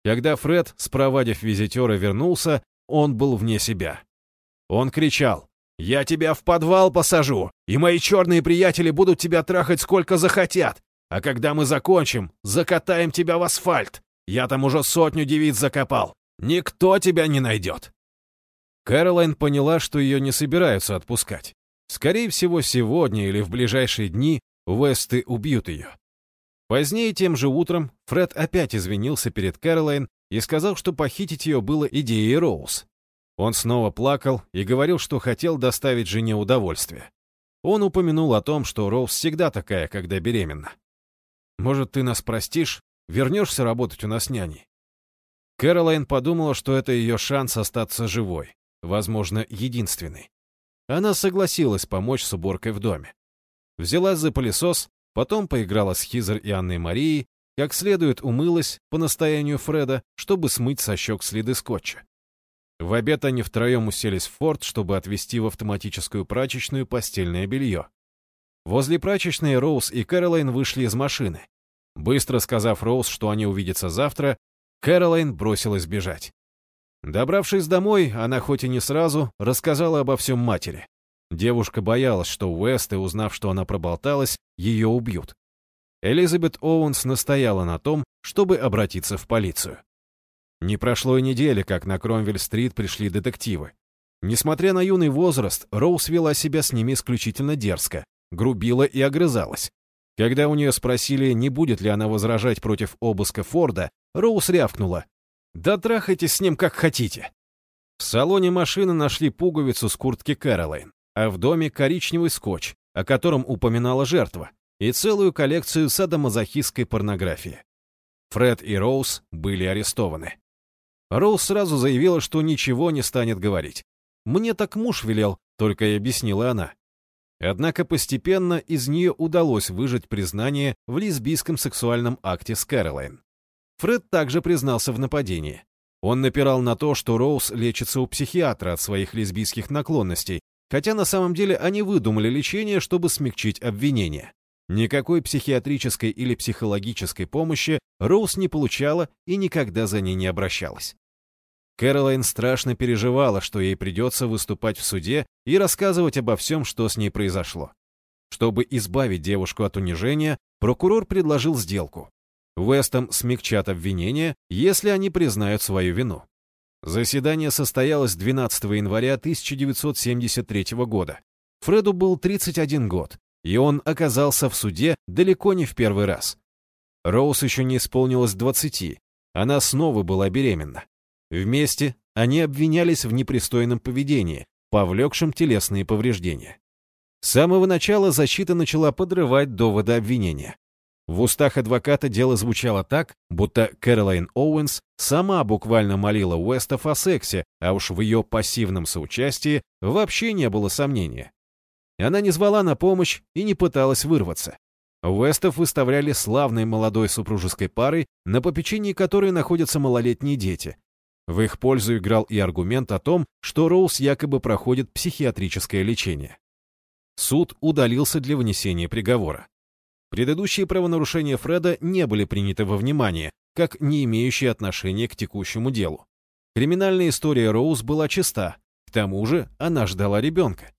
Когда Фред, спровадив визитера, вернулся, он был вне себя. Он кричал, «Я тебя в подвал посажу, и мои черные приятели будут тебя трахать сколько захотят, а когда мы закончим, закатаем тебя в асфальт. Я там уже сотню девиц закопал. Никто тебя не найдет». Кэролайн поняла, что ее не собираются отпускать. Скорее всего, сегодня или в ближайшие дни Весты убьют ее. Позднее тем же утром Фред опять извинился перед Кэролайн и сказал, что похитить ее было идеей Роуз. Он снова плакал и говорил, что хотел доставить жене удовольствие. Он упомянул о том, что Роуз всегда такая, когда беременна. «Может, ты нас простишь? Вернешься работать у нас няней?» Кэролайн подумала, что это ее шанс остаться живой возможно, единственный. Она согласилась помочь с уборкой в доме. Взялась за пылесос, потом поиграла с Хизер и Анной Марией, как следует умылась по настоянию Фреда, чтобы смыть со щек следы скотча. В обед они втроем уселись в форт, чтобы отвезти в автоматическую прачечную постельное белье. Возле прачечной Роуз и Кэролайн вышли из машины. Быстро сказав Роуз, что они увидятся завтра, Кэролайн бросилась бежать. Добравшись домой, она хоть и не сразу, рассказала обо всем матери. Девушка боялась, что Уэсты, узнав, что она проболталась, ее убьют. Элизабет Оуэнс настояла на том, чтобы обратиться в полицию. Не прошло и недели, как на Кромвель-стрит пришли детективы. Несмотря на юный возраст, Роуз вела себя с ними исключительно дерзко, грубила и огрызалась. Когда у нее спросили, не будет ли она возражать против обыска Форда, Роуз рявкнула. «Да трахайтесь с ним как хотите». В салоне машины нашли пуговицу с куртки Кэролайн, а в доме коричневый скотч, о котором упоминала жертва, и целую коллекцию садомазохистской порнографии. Фред и Роуз были арестованы. Роуз сразу заявила, что ничего не станет говорить. «Мне так муж велел», — только и объяснила она. Однако постепенно из нее удалось выжать признание в лесбийском сексуальном акте с Кэролайн. Фред также признался в нападении. Он напирал на то, что Роуз лечится у психиатра от своих лесбийских наклонностей, хотя на самом деле они выдумали лечение, чтобы смягчить обвинение. Никакой психиатрической или психологической помощи Роуз не получала и никогда за ней не обращалась. Кэролайн страшно переживала, что ей придется выступать в суде и рассказывать обо всем, что с ней произошло. Чтобы избавить девушку от унижения, прокурор предложил сделку. Вестом смягчат обвинения, если они признают свою вину. Заседание состоялось 12 января 1973 года. Фреду был 31 год, и он оказался в суде далеко не в первый раз. Роуз еще не исполнилось 20, она снова была беременна. Вместе они обвинялись в непристойном поведении, повлекшем телесные повреждения. С самого начала защита начала подрывать доводы обвинения. В устах адвоката дело звучало так, будто Кэролайн Оуэнс сама буквально молила Уэстов о сексе, а уж в ее пассивном соучастии вообще не было сомнения. Она не звала на помощь и не пыталась вырваться. Уэстов выставляли славной молодой супружеской парой, на попечении которой находятся малолетние дети. В их пользу играл и аргумент о том, что Роуз якобы проходит психиатрическое лечение. Суд удалился для вынесения приговора. Предыдущие правонарушения Фреда не были приняты во внимание, как не имеющие отношения к текущему делу. Криминальная история Роуз была чиста, к тому же она ждала ребенка.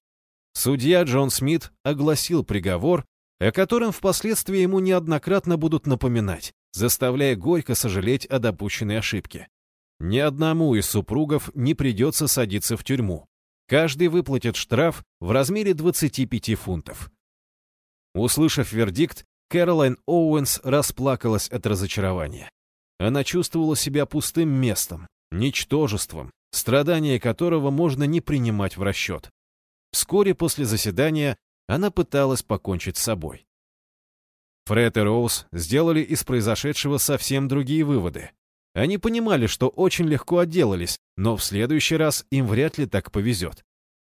Судья Джон Смит огласил приговор, о котором впоследствии ему неоднократно будут напоминать, заставляя горько сожалеть о допущенной ошибке. Ни одному из супругов не придется садиться в тюрьму. Каждый выплатит штраф в размере 25 фунтов. Услышав вердикт, Кэролайн Оуэнс расплакалась от разочарования. Она чувствовала себя пустым местом, ничтожеством, страдания которого можно не принимать в расчет. Вскоре после заседания она пыталась покончить с собой. Фред и Роуз сделали из произошедшего совсем другие выводы. Они понимали, что очень легко отделались, но в следующий раз им вряд ли так повезет.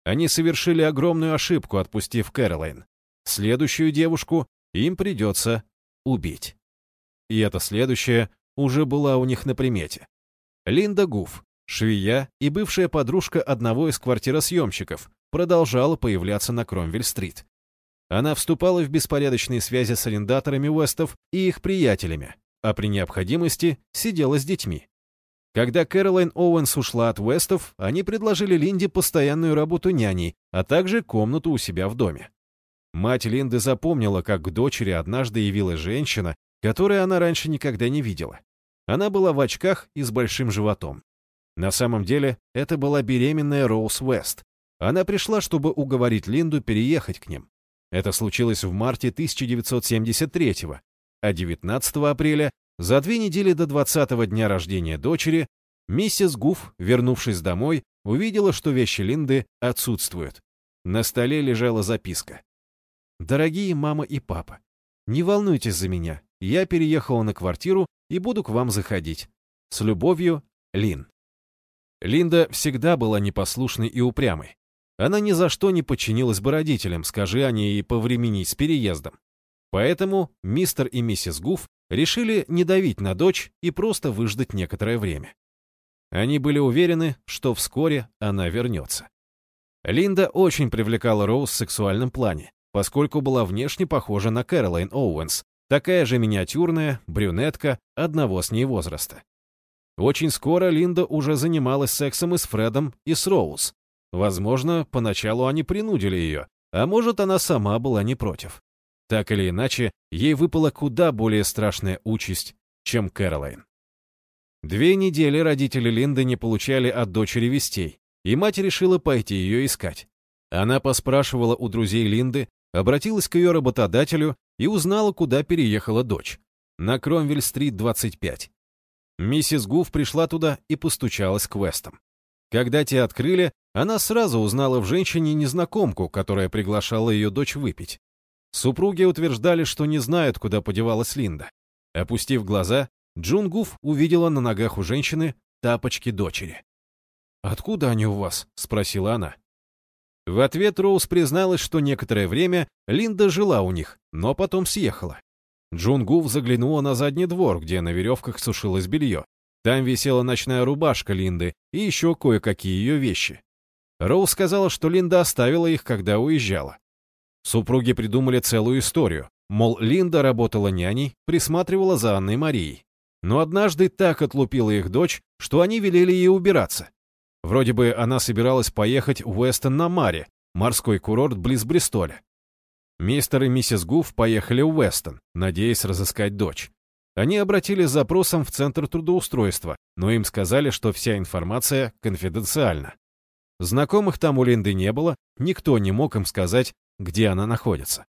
Они совершили огромную ошибку, отпустив Кэролайн. Следующую девушку им придется убить. И эта следующая уже была у них на примете. Линда Гуф, швея и бывшая подружка одного из квартиросъемщиков, продолжала появляться на Кромвель-стрит. Она вступала в беспорядочные связи с арендаторами Уэстов и их приятелями, а при необходимости сидела с детьми. Когда Кэролайн Оуэнс ушла от Уэстов, они предложили Линде постоянную работу няней, а также комнату у себя в доме. Мать Линды запомнила, как к дочери однажды явилась женщина, которую она раньше никогда не видела. Она была в очках и с большим животом. На самом деле, это была беременная Роуз Уэст, она пришла, чтобы уговорить Линду переехать к ним. Это случилось в марте 1973 а 19 апреля, за две недели до 20-го дня рождения дочери, миссис Гуф, вернувшись домой, увидела, что вещи Линды отсутствуют. На столе лежала записка. «Дорогие мама и папа, не волнуйтесь за меня, я переехала на квартиру и буду к вам заходить. С любовью, Лин». Линда всегда была непослушной и упрямой. Она ни за что не подчинилась бы родителям, скажи они ей повременить с переездом. Поэтому мистер и миссис Гуф решили не давить на дочь и просто выждать некоторое время. Они были уверены, что вскоре она вернется. Линда очень привлекала Роуз в сексуальном плане, поскольку была внешне похожа на Кэролайн Оуэнс, такая же миниатюрная, брюнетка, одного с ней возраста. Очень скоро Линда уже занималась сексом и с Фредом, и с Роуз. Возможно, поначалу они принудили ее, а может, она сама была не против. Так или иначе, ей выпала куда более страшная участь, чем Кэролайн. Две недели родители Линды не получали от дочери вестей, и мать решила пойти ее искать. Она поспрашивала у друзей Линды, обратилась к ее работодателю и узнала, куда переехала дочь. На Кромвель-стрит, 25. Миссис Гуф пришла туда и постучалась к Вестам. Когда те открыли, она сразу узнала в женщине незнакомку, которая приглашала ее дочь выпить. Супруги утверждали, что не знают, куда подевалась Линда. Опустив глаза, Джун Гуф увидела на ногах у женщины тапочки дочери. «Откуда они у вас?» — спросила она. В ответ Роуз призналась, что некоторое время Линда жила у них, но потом съехала. Джун Гуф заглянула на задний двор, где на веревках сушилось белье. Там висела ночная рубашка Линды и еще кое-какие ее вещи. Роуз сказала, что Линда оставила их, когда уезжала. Супруги придумали целую историю. Мол, Линда работала няней, присматривала за Анной Марией. Но однажды так отлупила их дочь, что они велели ей убираться. Вроде бы она собиралась поехать в Уэстон на Маре, морской курорт близ Бристоля. Мистер и миссис Гуф поехали в Уэстон, надеясь разыскать дочь. Они обратились с запросом в Центр трудоустройства, но им сказали, что вся информация конфиденциальна. Знакомых там у Линды не было, никто не мог им сказать, где она находится.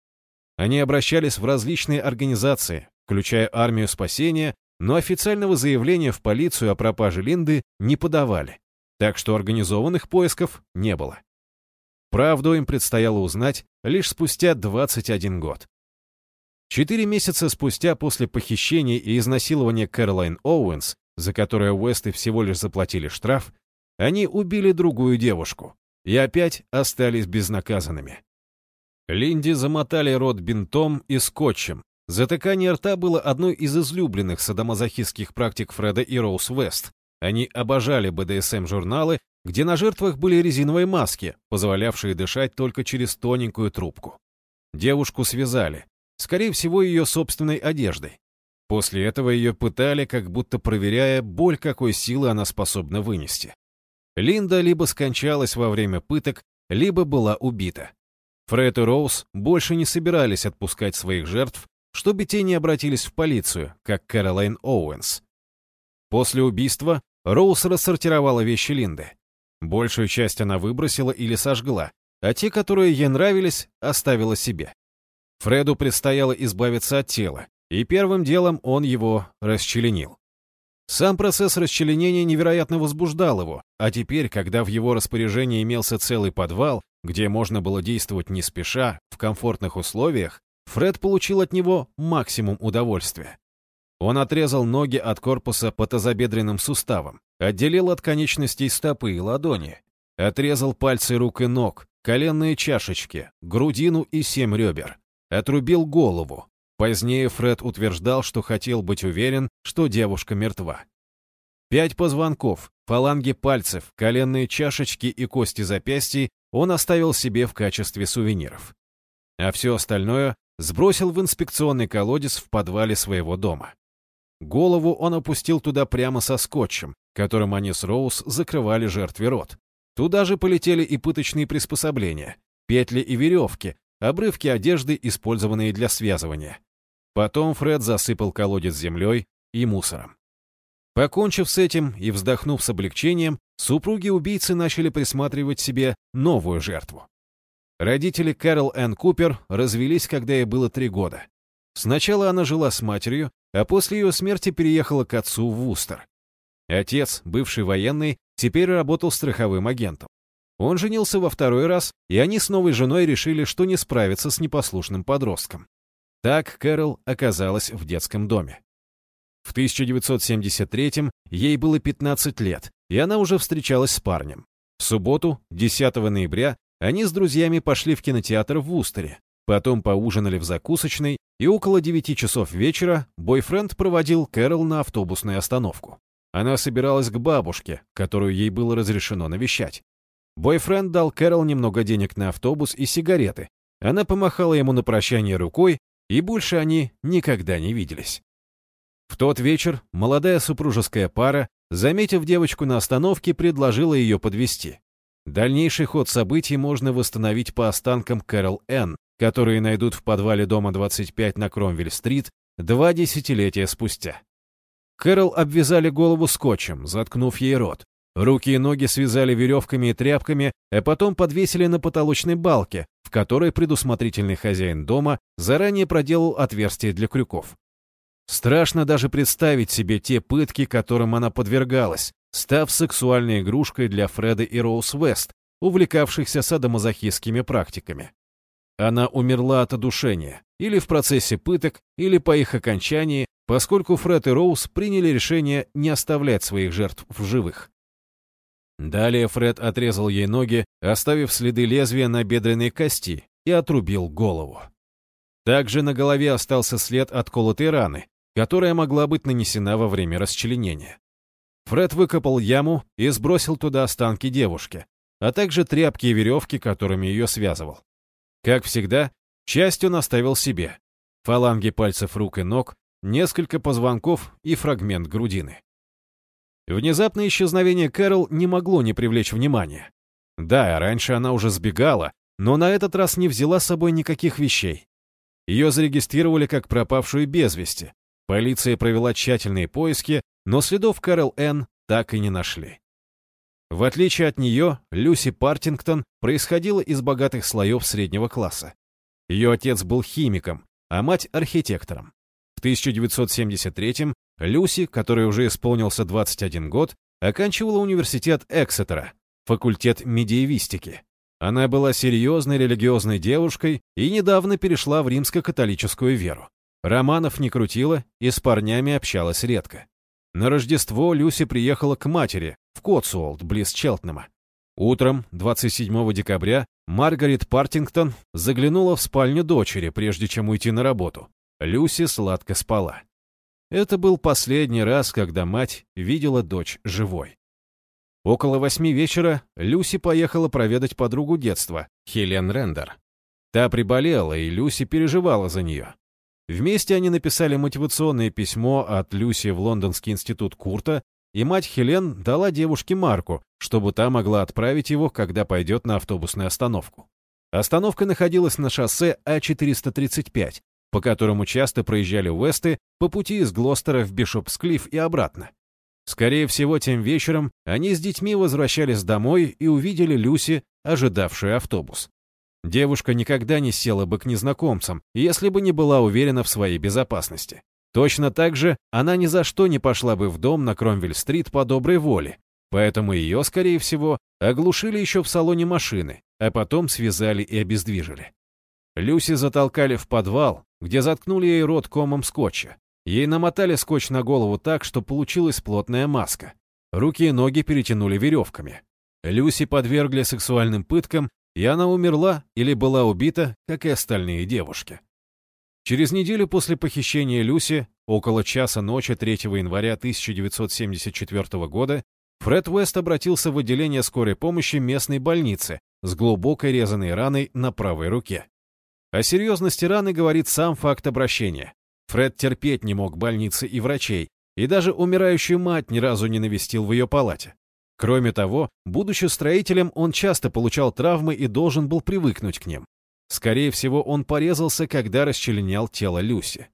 Они обращались в различные организации, включая армию спасения, но официального заявления в полицию о пропаже Линды не подавали, так что организованных поисков не было. Правду им предстояло узнать лишь спустя 21 год. Четыре месяца спустя после похищения и изнасилования Кэролайн Оуэнс, за которое Уэсты всего лишь заплатили штраф, они убили другую девушку и опять остались безнаказанными. Линди замотали рот бинтом и скотчем, Затыкание рта было одной из излюбленных садомазохистских практик Фреда и Роуз Вест. Они обожали БДСМ-журналы, где на жертвах были резиновые маски, позволявшие дышать только через тоненькую трубку. Девушку связали, скорее всего, ее собственной одеждой. После этого ее пытали, как будто проверяя, боль какой силы она способна вынести. Линда либо скончалась во время пыток, либо была убита. Фред и Роуз больше не собирались отпускать своих жертв, чтобы те не обратились в полицию, как Кэролайн Оуэнс. После убийства Роуз рассортировала вещи Линды. Большую часть она выбросила или сожгла, а те, которые ей нравились, оставила себе. Фреду предстояло избавиться от тела, и первым делом он его расчленил. Сам процесс расчленения невероятно возбуждал его, а теперь, когда в его распоряжении имелся целый подвал, где можно было действовать не спеша, в комфортных условиях, Фред получил от него максимум удовольствия. Он отрезал ноги от корпуса по тазобедренным суставам, отделил от конечностей стопы и ладони, отрезал пальцы рук и ног, коленные чашечки, грудину и семь ребер, отрубил голову. Позднее Фред утверждал, что хотел быть уверен, что девушка мертва. Пять позвонков, фаланги пальцев, коленные чашечки и кости запястий он оставил себе в качестве сувениров. А все остальное сбросил в инспекционный колодец в подвале своего дома. Голову он опустил туда прямо со скотчем, которым они с Роуз закрывали жертве рот. Туда же полетели и пыточные приспособления, петли и веревки, обрывки одежды, использованные для связывания. Потом Фред засыпал колодец землей и мусором. Покончив с этим и вздохнув с облегчением, супруги убийцы начали присматривать себе новую жертву. Родители Кэрол Энн Купер развелись, когда ей было три года. Сначала она жила с матерью, а после ее смерти переехала к отцу в Вустер. Отец, бывший военный, теперь работал страховым агентом. Он женился во второй раз, и они с новой женой решили, что не справятся с непослушным подростком. Так Кэрол оказалась в детском доме. В 1973 ей было 15 лет, и она уже встречалась с парнем. В субботу, 10 ноября, они с друзьями пошли в кинотеатр в Вустере, потом поужинали в закусочной, и около девяти часов вечера бойфренд проводил Кэрол на автобусную остановку. Она собиралась к бабушке, которую ей было разрешено навещать. Бойфренд дал Кэрол немного денег на автобус и сигареты. Она помахала ему на прощание рукой, и больше они никогда не виделись. В тот вечер молодая супружеская пара, заметив девочку на остановке, предложила ее подвести. Дальнейший ход событий можно восстановить по останкам Кэрол Н., которые найдут в подвале дома 25 на Кромвель-стрит два десятилетия спустя. Кэрол обвязали голову скотчем, заткнув ей рот. Руки и ноги связали веревками и тряпками, а потом подвесили на потолочной балке, в которой предусмотрительный хозяин дома заранее проделал отверстие для крюков. Страшно даже представить себе те пытки, которым она подвергалась, став сексуальной игрушкой для Фреда и Роуз Вест, увлекавшихся садомазохистскими практиками. Она умерла от одушения, или в процессе пыток, или по их окончании, поскольку Фред и Роуз приняли решение не оставлять своих жертв в живых. Далее Фред отрезал ей ноги, оставив следы лезвия на бедренной кости, и отрубил голову. Также на голове остался след от колотой раны, которая могла быть нанесена во время расчленения. Фред выкопал яму и сбросил туда останки девушки, а также тряпки и веревки, которыми ее связывал. Как всегда, часть он оставил себе. Фаланги пальцев рук и ног, несколько позвонков и фрагмент грудины. Внезапное исчезновение Кэрол не могло не привлечь внимания. Да, раньше она уже сбегала, но на этот раз не взяла с собой никаких вещей. Ее зарегистрировали как пропавшую без вести. Полиция провела тщательные поиски, но следов Кэрол Н так и не нашли. В отличие от нее, Люси Партингтон происходила из богатых слоев среднего класса. Ее отец был химиком, а мать — архитектором. В 1973-м Люси, которой уже исполнился 21 год, оканчивала университет Эксетера, факультет медиевистики. Она была серьезной религиозной девушкой и недавно перешла в римско-католическую веру. Романов не крутила и с парнями общалась редко. На Рождество Люси приехала к матери, в Котсуолт, близ Челтнема. Утром, 27 декабря, Маргарет Партингтон заглянула в спальню дочери, прежде чем уйти на работу. Люси сладко спала. Это был последний раз, когда мать видела дочь живой. Около восьми вечера Люси поехала проведать подругу детства, Хелен Рендер. Та приболела, и Люси переживала за нее. Вместе они написали мотивационное письмо от Люси в Лондонский институт Курта, и мать Хелен дала девушке марку, чтобы та могла отправить его, когда пойдет на автобусную остановку. Остановка находилась на шоссе А435, по которому часто проезжали Уэсты по пути из Глостера в Бишопсклифф и обратно. Скорее всего, тем вечером они с детьми возвращались домой и увидели Люси, ожидавшую автобус. Девушка никогда не села бы к незнакомцам, если бы не была уверена в своей безопасности. Точно так же она ни за что не пошла бы в дом на Кромвель-стрит по доброй воле, поэтому ее, скорее всего, оглушили еще в салоне машины, а потом связали и обездвижили. Люси затолкали в подвал, где заткнули ей рот комом скотча. Ей намотали скотч на голову так, что получилась плотная маска. Руки и ноги перетянули веревками. Люси подвергли сексуальным пыткам и она умерла или была убита, как и остальные девушки. Через неделю после похищения Люси, около часа ночи 3 января 1974 года, Фред Уэст обратился в отделение скорой помощи местной больницы с глубокой резаной раной на правой руке. О серьезности раны говорит сам факт обращения. Фред терпеть не мог больницы и врачей, и даже умирающую мать ни разу не навестил в ее палате. Кроме того, будучи строителем, он часто получал травмы и должен был привыкнуть к ним. Скорее всего, он порезался, когда расчленял тело Люси.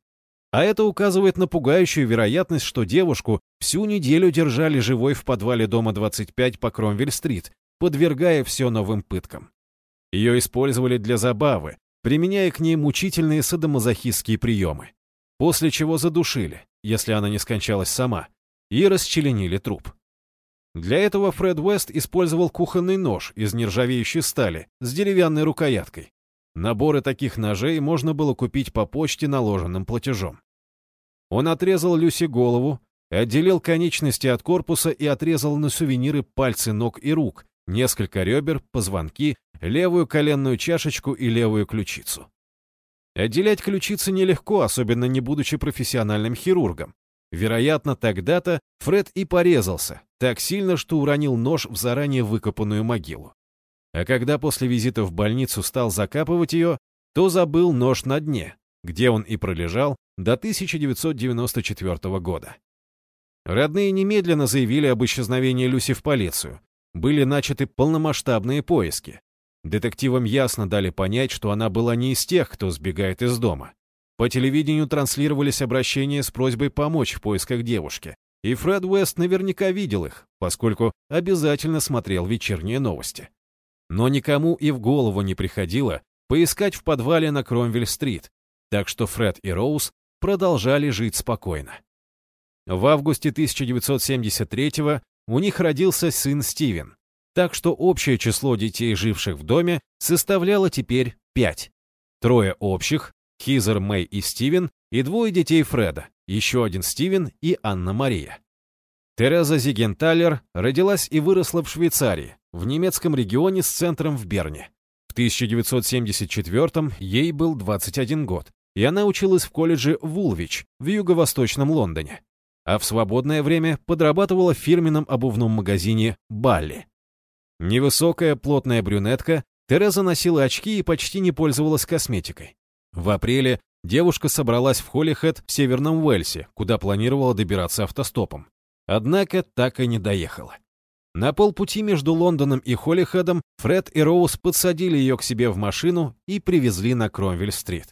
А это указывает на пугающую вероятность, что девушку всю неделю держали живой в подвале дома 25 по Кромвель-стрит, подвергая все новым пыткам. Ее использовали для забавы, применяя к ней мучительные садомазохистские приемы. После чего задушили, если она не скончалась сама, и расчленили труп. Для этого Фред Уэст использовал кухонный нож из нержавеющей стали с деревянной рукояткой. Наборы таких ножей можно было купить по почте наложенным платежом. Он отрезал Люси голову, отделил конечности от корпуса и отрезал на сувениры пальцы ног и рук, несколько ребер, позвонки, левую коленную чашечку и левую ключицу. Отделять ключицы нелегко, особенно не будучи профессиональным хирургом. Вероятно, тогда-то Фред и порезался, так сильно, что уронил нож в заранее выкопанную могилу. А когда после визита в больницу стал закапывать ее, то забыл нож на дне, где он и пролежал до 1994 года. Родные немедленно заявили об исчезновении Люси в полицию. Были начаты полномасштабные поиски. Детективам ясно дали понять, что она была не из тех, кто сбегает из дома. По телевидению транслировались обращения с просьбой помочь в поисках девушки. И Фред Уэст наверняка видел их, поскольку обязательно смотрел вечерние новости. Но никому и в голову не приходило поискать в подвале на Кромвель-стрит, так что Фред и Роуз продолжали жить спокойно. В августе 1973 у них родился сын Стивен, так что общее число детей, живших в доме, составляло теперь пять. Трое общих, Хизер, Мэй и Стивен, и двое детей Фреда, еще один Стивен и Анна-Мария. Тереза Зигенталер родилась и выросла в Швейцарии, в немецком регионе с центром в Берне. В 1974 ей был 21 год, и она училась в колледже Вулвич в юго-восточном Лондоне. А в свободное время подрабатывала в фирменном обувном магазине «Балли». Невысокая, плотная брюнетка, Тереза носила очки и почти не пользовалась косметикой. В апреле девушка собралась в Холлихэт в Северном Уэльсе, куда планировала добираться автостопом. Однако так и не доехала. На полпути между Лондоном и Холлихэдом Фред и Роуз подсадили ее к себе в машину и привезли на Кромвель-стрит.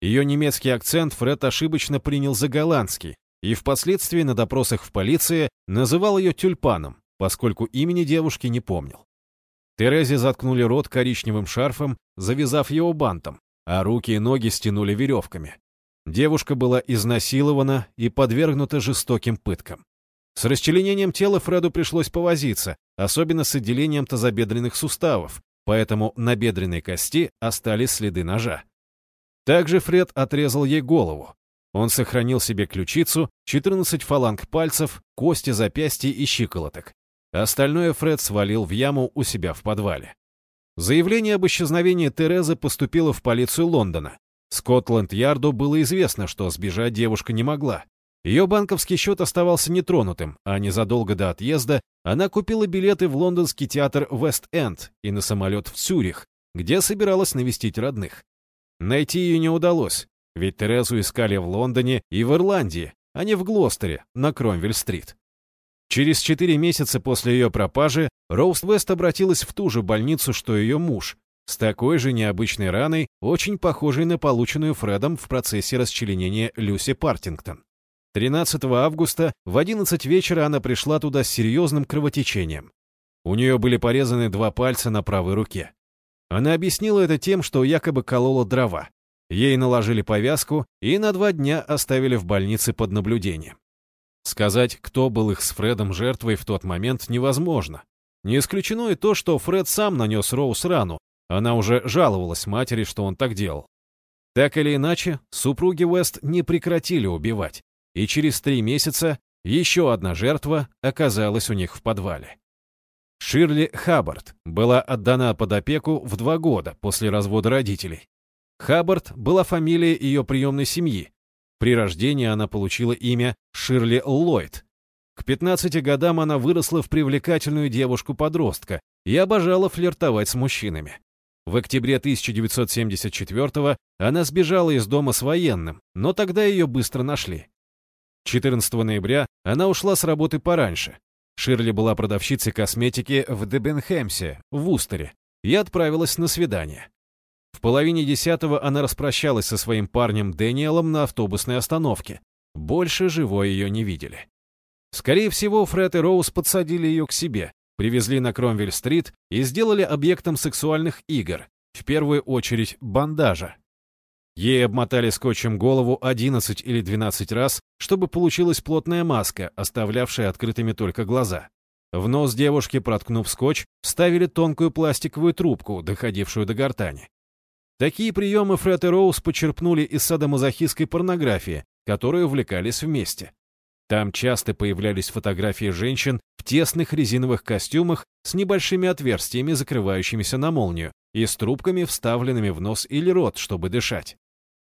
Ее немецкий акцент Фред ошибочно принял за голландский и впоследствии на допросах в полиции называл ее тюльпаном, поскольку имени девушки не помнил. Терезе заткнули рот коричневым шарфом, завязав его бантом, а руки и ноги стянули веревками. Девушка была изнасилована и подвергнута жестоким пыткам. С расчленением тела Фреду пришлось повозиться, особенно с отделением тазобедренных суставов, поэтому на бедренной кости остались следы ножа. Также Фред отрезал ей голову. Он сохранил себе ключицу, 14 фаланг пальцев, кости запястья и щиколоток. Остальное Фред свалил в яму у себя в подвале. Заявление об исчезновении Терезы поступило в полицию Лондона. Скотланд-Ярду было известно, что сбежать девушка не могла, ее банковский счет оставался нетронутым, а незадолго до отъезда она купила билеты в лондонский театр Вест-Энд и на самолет в Цюрих, где собиралась навестить родных. Найти ее не удалось, ведь Терезу искали в Лондоне и в Ирландии, а не в Глостере, на Кромвель-стрит. Через четыре месяца после ее пропажи Роуст Вест обратилась в ту же больницу, что ее муж, с такой же необычной раной, очень похожей на полученную Фредом в процессе расчленения Люси Партингтон. 13 августа в 11 вечера она пришла туда с серьезным кровотечением. У нее были порезаны два пальца на правой руке. Она объяснила это тем, что якобы колола дрова. Ей наложили повязку и на два дня оставили в больнице под наблюдением. Сказать, кто был их с Фредом жертвой в тот момент, невозможно. Не исключено и то, что Фред сам нанес Роуз рану. Она уже жаловалась матери, что он так делал. Так или иначе, супруги Уэст не прекратили убивать и через три месяца еще одна жертва оказалась у них в подвале. Ширли Хаббард была отдана под опеку в два года после развода родителей. Хаббард была фамилией ее приемной семьи. При рождении она получила имя Ширли Ллойд. К 15 годам она выросла в привлекательную девушку-подростка и обожала флиртовать с мужчинами. В октябре 1974 она сбежала из дома с военным, но тогда ее быстро нашли. 14 ноября она ушла с работы пораньше. Ширли была продавщицей косметики в Дебенхемсе, в Устере, и отправилась на свидание. В половине десятого она распрощалась со своим парнем Дэниелом на автобусной остановке. Больше живой ее не видели. Скорее всего, Фред и Роуз подсадили ее к себе, привезли на Кромвель-стрит и сделали объектом сексуальных игр, в первую очередь бандажа. Ей обмотали скотчем голову 11 или 12 раз, чтобы получилась плотная маска, оставлявшая открытыми только глаза. В нос девушки, проткнув скотч, вставили тонкую пластиковую трубку, доходившую до гортани. Такие приемы Фред и Роуз почерпнули из садомазохистской порнографии, которой увлекались вместе. Там часто появлялись фотографии женщин в тесных резиновых костюмах с небольшими отверстиями, закрывающимися на молнию, и с трубками, вставленными в нос или рот, чтобы дышать.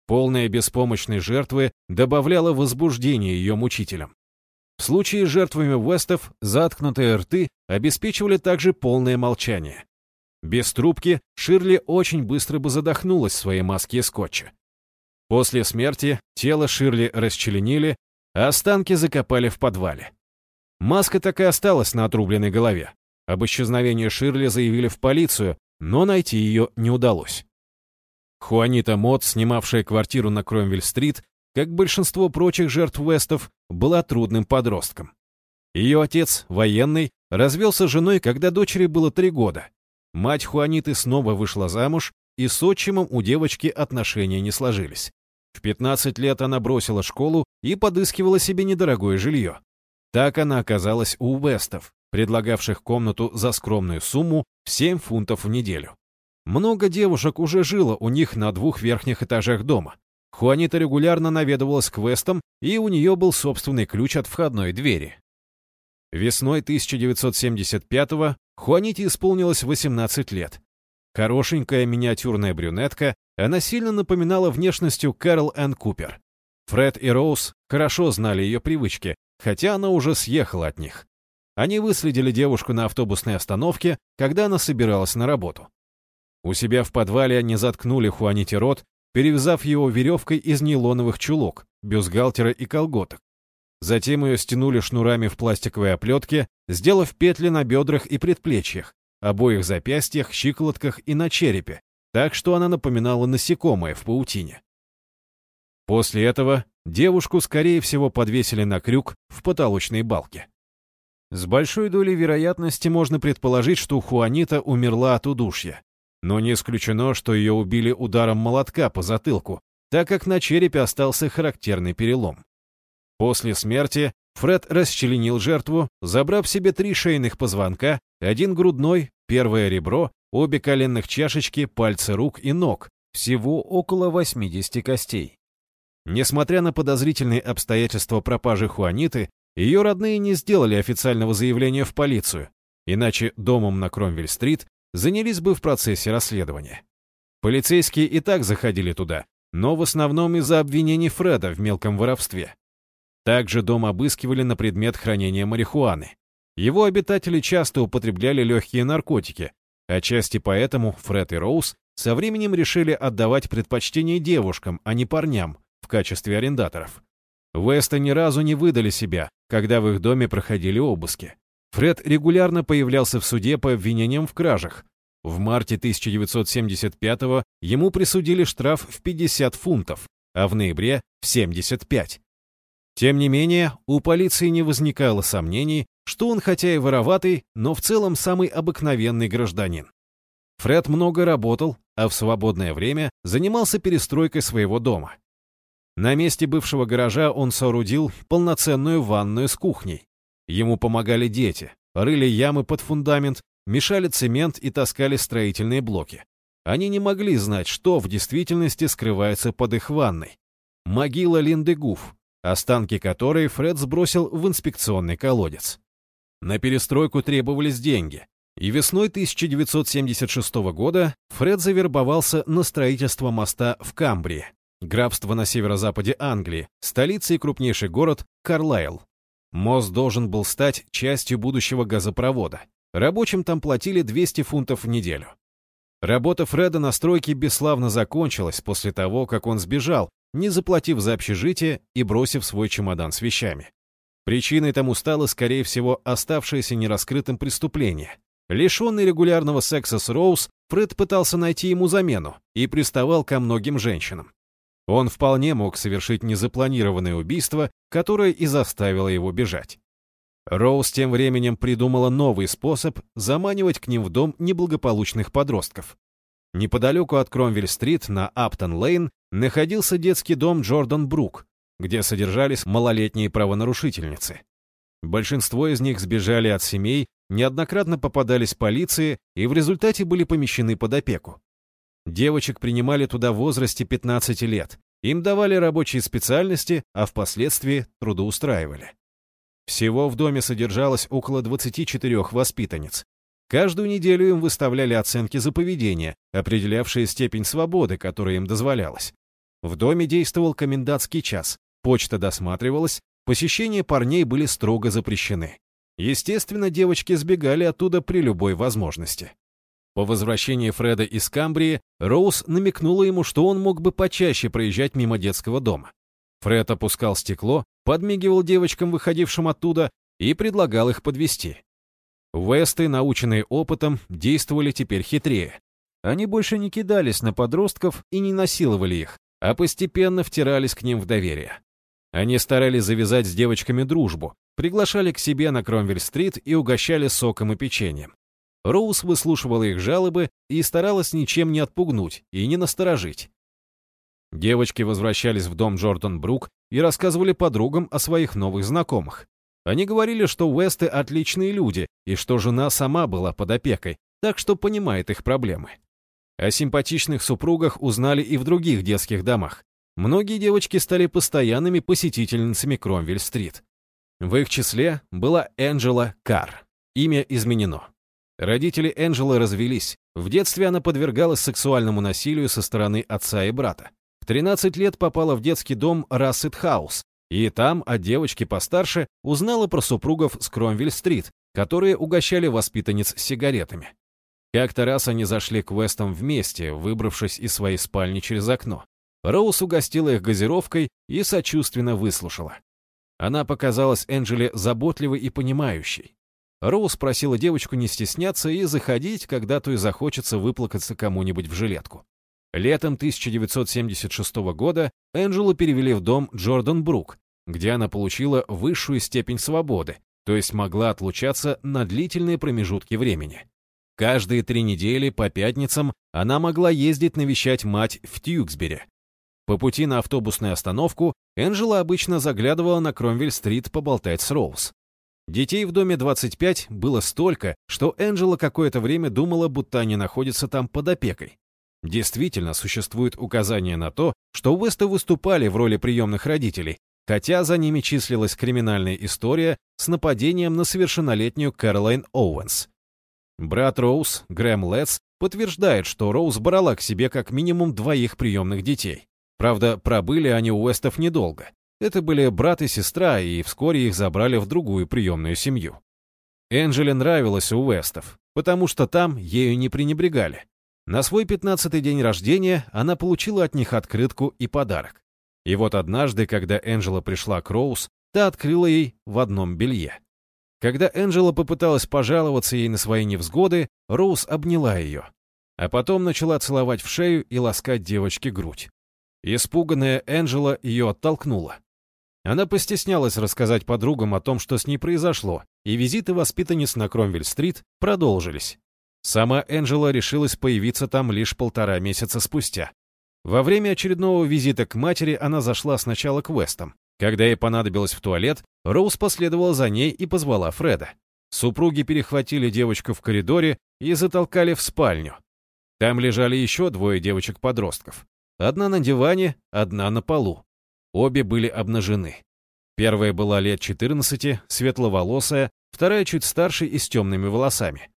Полная беспомощной жертвы добавляла возбуждение ее мучителям. В случае с жертвами Уэстов заткнутые рты обеспечивали также полное молчание. Без трубки Ширли очень быстро бы задохнулась в своей маске скотча. После смерти тело Ширли расчленили, а останки закопали в подвале. Маска так и осталась на отрубленной голове. Об исчезновении Ширли заявили в полицию, но найти ее не удалось. Хуанита Мот, снимавшая квартиру на Кромвель-стрит, как большинство прочих жертв Вестов, была трудным подростком. Ее отец, военный, развелся с женой, когда дочери было три года. Мать Хуаниты снова вышла замуж, и с отчимом у девочки отношения не сложились. В 15 лет она бросила школу и подыскивала себе недорогое жилье. Так она оказалась у Вестов, предлагавших комнату за скромную сумму в 7 фунтов в неделю. Много девушек уже жило у них на двух верхних этажах дома. Хуанита регулярно наведывалась к Вестам, и у нее был собственный ключ от входной двери. Весной 1975-го Хуаните исполнилось 18 лет. Хорошенькая миниатюрная брюнетка, она сильно напоминала внешностью Кэрол Энн Купер. Фред и Роуз хорошо знали ее привычки, хотя она уже съехала от них. Они выследили девушку на автобусной остановке, когда она собиралась на работу. У себя в подвале они заткнули Хуаните рот, перевязав его веревкой из нейлоновых чулок, бюстгальтера и колготок. Затем ее стянули шнурами в пластиковой оплетке, сделав петли на бедрах и предплечьях, обоих запястьях, щиколотках и на черепе, так что она напоминала насекомое в паутине. После этого девушку, скорее всего, подвесили на крюк в потолочной балке. С большой долей вероятности можно предположить, что Хуанита умерла от удушья. Но не исключено, что ее убили ударом молотка по затылку, так как на черепе остался характерный перелом. После смерти Фред расчленил жертву, забрав себе три шейных позвонка, один грудной, первое ребро, обе коленных чашечки, пальцы рук и ног, всего около 80 костей. Несмотря на подозрительные обстоятельства пропажи Хуаниты, ее родные не сделали официального заявления в полицию, иначе домом на Кромвель-стрит занялись бы в процессе расследования. Полицейские и так заходили туда, но в основном из-за обвинений Фреда в мелком воровстве. Также дом обыскивали на предмет хранения марихуаны. Его обитатели часто употребляли легкие наркотики, отчасти поэтому Фред и Роуз со временем решили отдавать предпочтение девушкам, а не парням, в качестве арендаторов. Веста ни разу не выдали себя, когда в их доме проходили обыски. Фред регулярно появлялся в суде по обвинениям в кражах. В марте 1975-го ему присудили штраф в 50 фунтов, а в ноябре — в 75. Тем не менее, у полиции не возникало сомнений, что он хотя и вороватый, но в целом самый обыкновенный гражданин. Фред много работал, а в свободное время занимался перестройкой своего дома. На месте бывшего гаража он соорудил полноценную ванную с кухней. Ему помогали дети, рыли ямы под фундамент, мешали цемент и таскали строительные блоки. Они не могли знать, что в действительности скрывается под их ванной. Могила Линды Гуф, останки которой Фред сбросил в инспекционный колодец. На перестройку требовались деньги, и весной 1976 года Фред завербовался на строительство моста в Камбрии, графство на северо-западе Англии, столица и крупнейший город Карлайл. Мост должен был стать частью будущего газопровода. Рабочим там платили 200 фунтов в неделю. Работа Фреда на стройке бесславно закончилась после того, как он сбежал, не заплатив за общежитие и бросив свой чемодан с вещами. Причиной тому стало, скорее всего, оставшееся нераскрытым преступление. Лишенный регулярного секса с Роуз, Фред пытался найти ему замену и приставал ко многим женщинам. Он вполне мог совершить незапланированное убийство, которое и заставило его бежать. Роуз тем временем придумала новый способ заманивать к ним в дом неблагополучных подростков. Неподалеку от Кромвель-стрит на Аптон-Лейн находился детский дом Джордан Брук, где содержались малолетние правонарушительницы. Большинство из них сбежали от семей, неоднократно попадались полиции и в результате были помещены под опеку. Девочек принимали туда в возрасте 15 лет, им давали рабочие специальности, а впоследствии трудоустраивали. Всего в доме содержалось около 24 воспитанниц. Каждую неделю им выставляли оценки за поведение, определявшие степень свободы, которая им дозволялась. В доме действовал комендантский час, почта досматривалась, посещения парней были строго запрещены. Естественно, девочки сбегали оттуда при любой возможности. По возвращении Фреда из Камбрии, Роуз намекнула ему, что он мог бы почаще проезжать мимо детского дома. Фред опускал стекло, подмигивал девочкам, выходившим оттуда, и предлагал их подвести. Весты, наученные опытом, действовали теперь хитрее. Они больше не кидались на подростков и не насиловали их, а постепенно втирались к ним в доверие. Они старались завязать с девочками дружбу, приглашали к себе на Кромвель-стрит и угощали соком и печеньем. Роуз выслушивала их жалобы и старалась ничем не отпугнуть и не насторожить. Девочки возвращались в дом Джордан Брук и рассказывали подругам о своих новых знакомых. Они говорили, что Уэсты отличные люди и что жена сама была под опекой, так что понимает их проблемы. О симпатичных супругах узнали и в других детских домах. Многие девочки стали постоянными посетительницами Кромвель-стрит. В их числе была Энджела Карр. Имя изменено. Родители Энджелы развелись. В детстве она подвергалась сексуальному насилию со стороны отца и брата. В 13 лет попала в детский дом Рассет Хаус, и там от девочки постарше узнала про супругов с Кромвель-стрит, которые угощали воспитанниц сигаретами. Как-то раз они зашли к Вестам вместе, выбравшись из своей спальни через окно. Роуз угостила их газировкой и сочувственно выслушала. Она показалась Энджеле заботливой и понимающей. Роуз просила девочку не стесняться и заходить, когда то и захочется выплакаться кому-нибудь в жилетку. Летом 1976 года Энджелу перевели в дом Джордан Брук, где она получила высшую степень свободы, то есть могла отлучаться на длительные промежутки времени. Каждые три недели по пятницам она могла ездить навещать мать в Тьюксбери. По пути на автобусную остановку Энджела обычно заглядывала на Кромвель-стрит поболтать с Роуз. Детей в доме 25 было столько, что Энджела какое-то время думала, будто они находятся там под опекой. Действительно, существует указание на то, что Уэсты выступали в роли приемных родителей, хотя за ними числилась криминальная история с нападением на совершеннолетнюю Кэролайн Оуэнс. Брат Роуз, Грэм Летс, подтверждает, что Роуз брала к себе как минимум двоих приемных детей. Правда, пробыли они у Уэстов недолго. Это были брат и сестра, и вскоре их забрали в другую приемную семью. Энджеле нравилось у Уэстов, потому что там ею не пренебрегали. На свой пятнадцатый день рождения она получила от них открытку и подарок. И вот однажды, когда Энджела пришла к Роуз, та открыла ей в одном белье. Когда Энджела попыталась пожаловаться ей на свои невзгоды, Роуз обняла ее, а потом начала целовать в шею и ласкать девочке грудь. Испуганная Энджела ее оттолкнула. Она постеснялась рассказать подругам о том, что с ней произошло, и визиты воспитанниц на Кромвель-стрит продолжились. Сама Энджела решилась появиться там лишь полтора месяца спустя. Во время очередного визита к матери она зашла сначала к Вестам. Когда ей понадобилось в туалет, Роуз последовала за ней и позвала Фреда. Супруги перехватили девочку в коридоре и затолкали в спальню. Там лежали еще двое девочек-подростков. Одна на диване, одна на полу. Обе были обнажены. Первая была лет 14, светловолосая, вторая чуть старше и с темными волосами.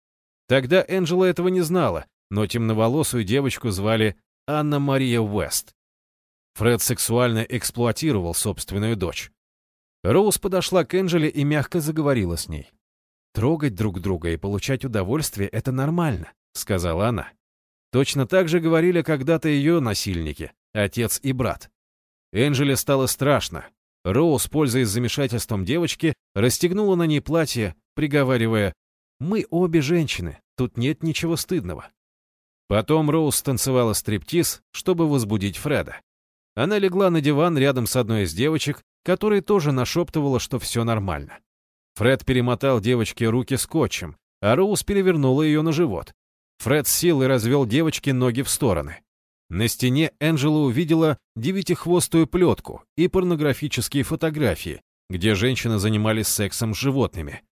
Тогда Энджела этого не знала, но темноволосую девочку звали Анна-Мария Уэст. Фред сексуально эксплуатировал собственную дочь. Роуз подошла к Энджеле и мягко заговорила с ней. «Трогать друг друга и получать удовольствие — это нормально», — сказала она. Точно так же говорили когда-то ее насильники, отец и брат. Энджеле стало страшно. Роуз, пользуясь замешательством девочки, расстегнула на ней платье, приговаривая «Мы обе женщины, тут нет ничего стыдного». Потом Роуз танцевала стриптиз, чтобы возбудить Фреда. Она легла на диван рядом с одной из девочек, которая тоже нашептывала, что все нормально. Фред перемотал девочке руки скотчем, а Роуз перевернула ее на живот. Фред с силой развел девочке ноги в стороны. На стене Энджела увидела девятихвостую плетку и порнографические фотографии, где женщины занимались сексом с животными.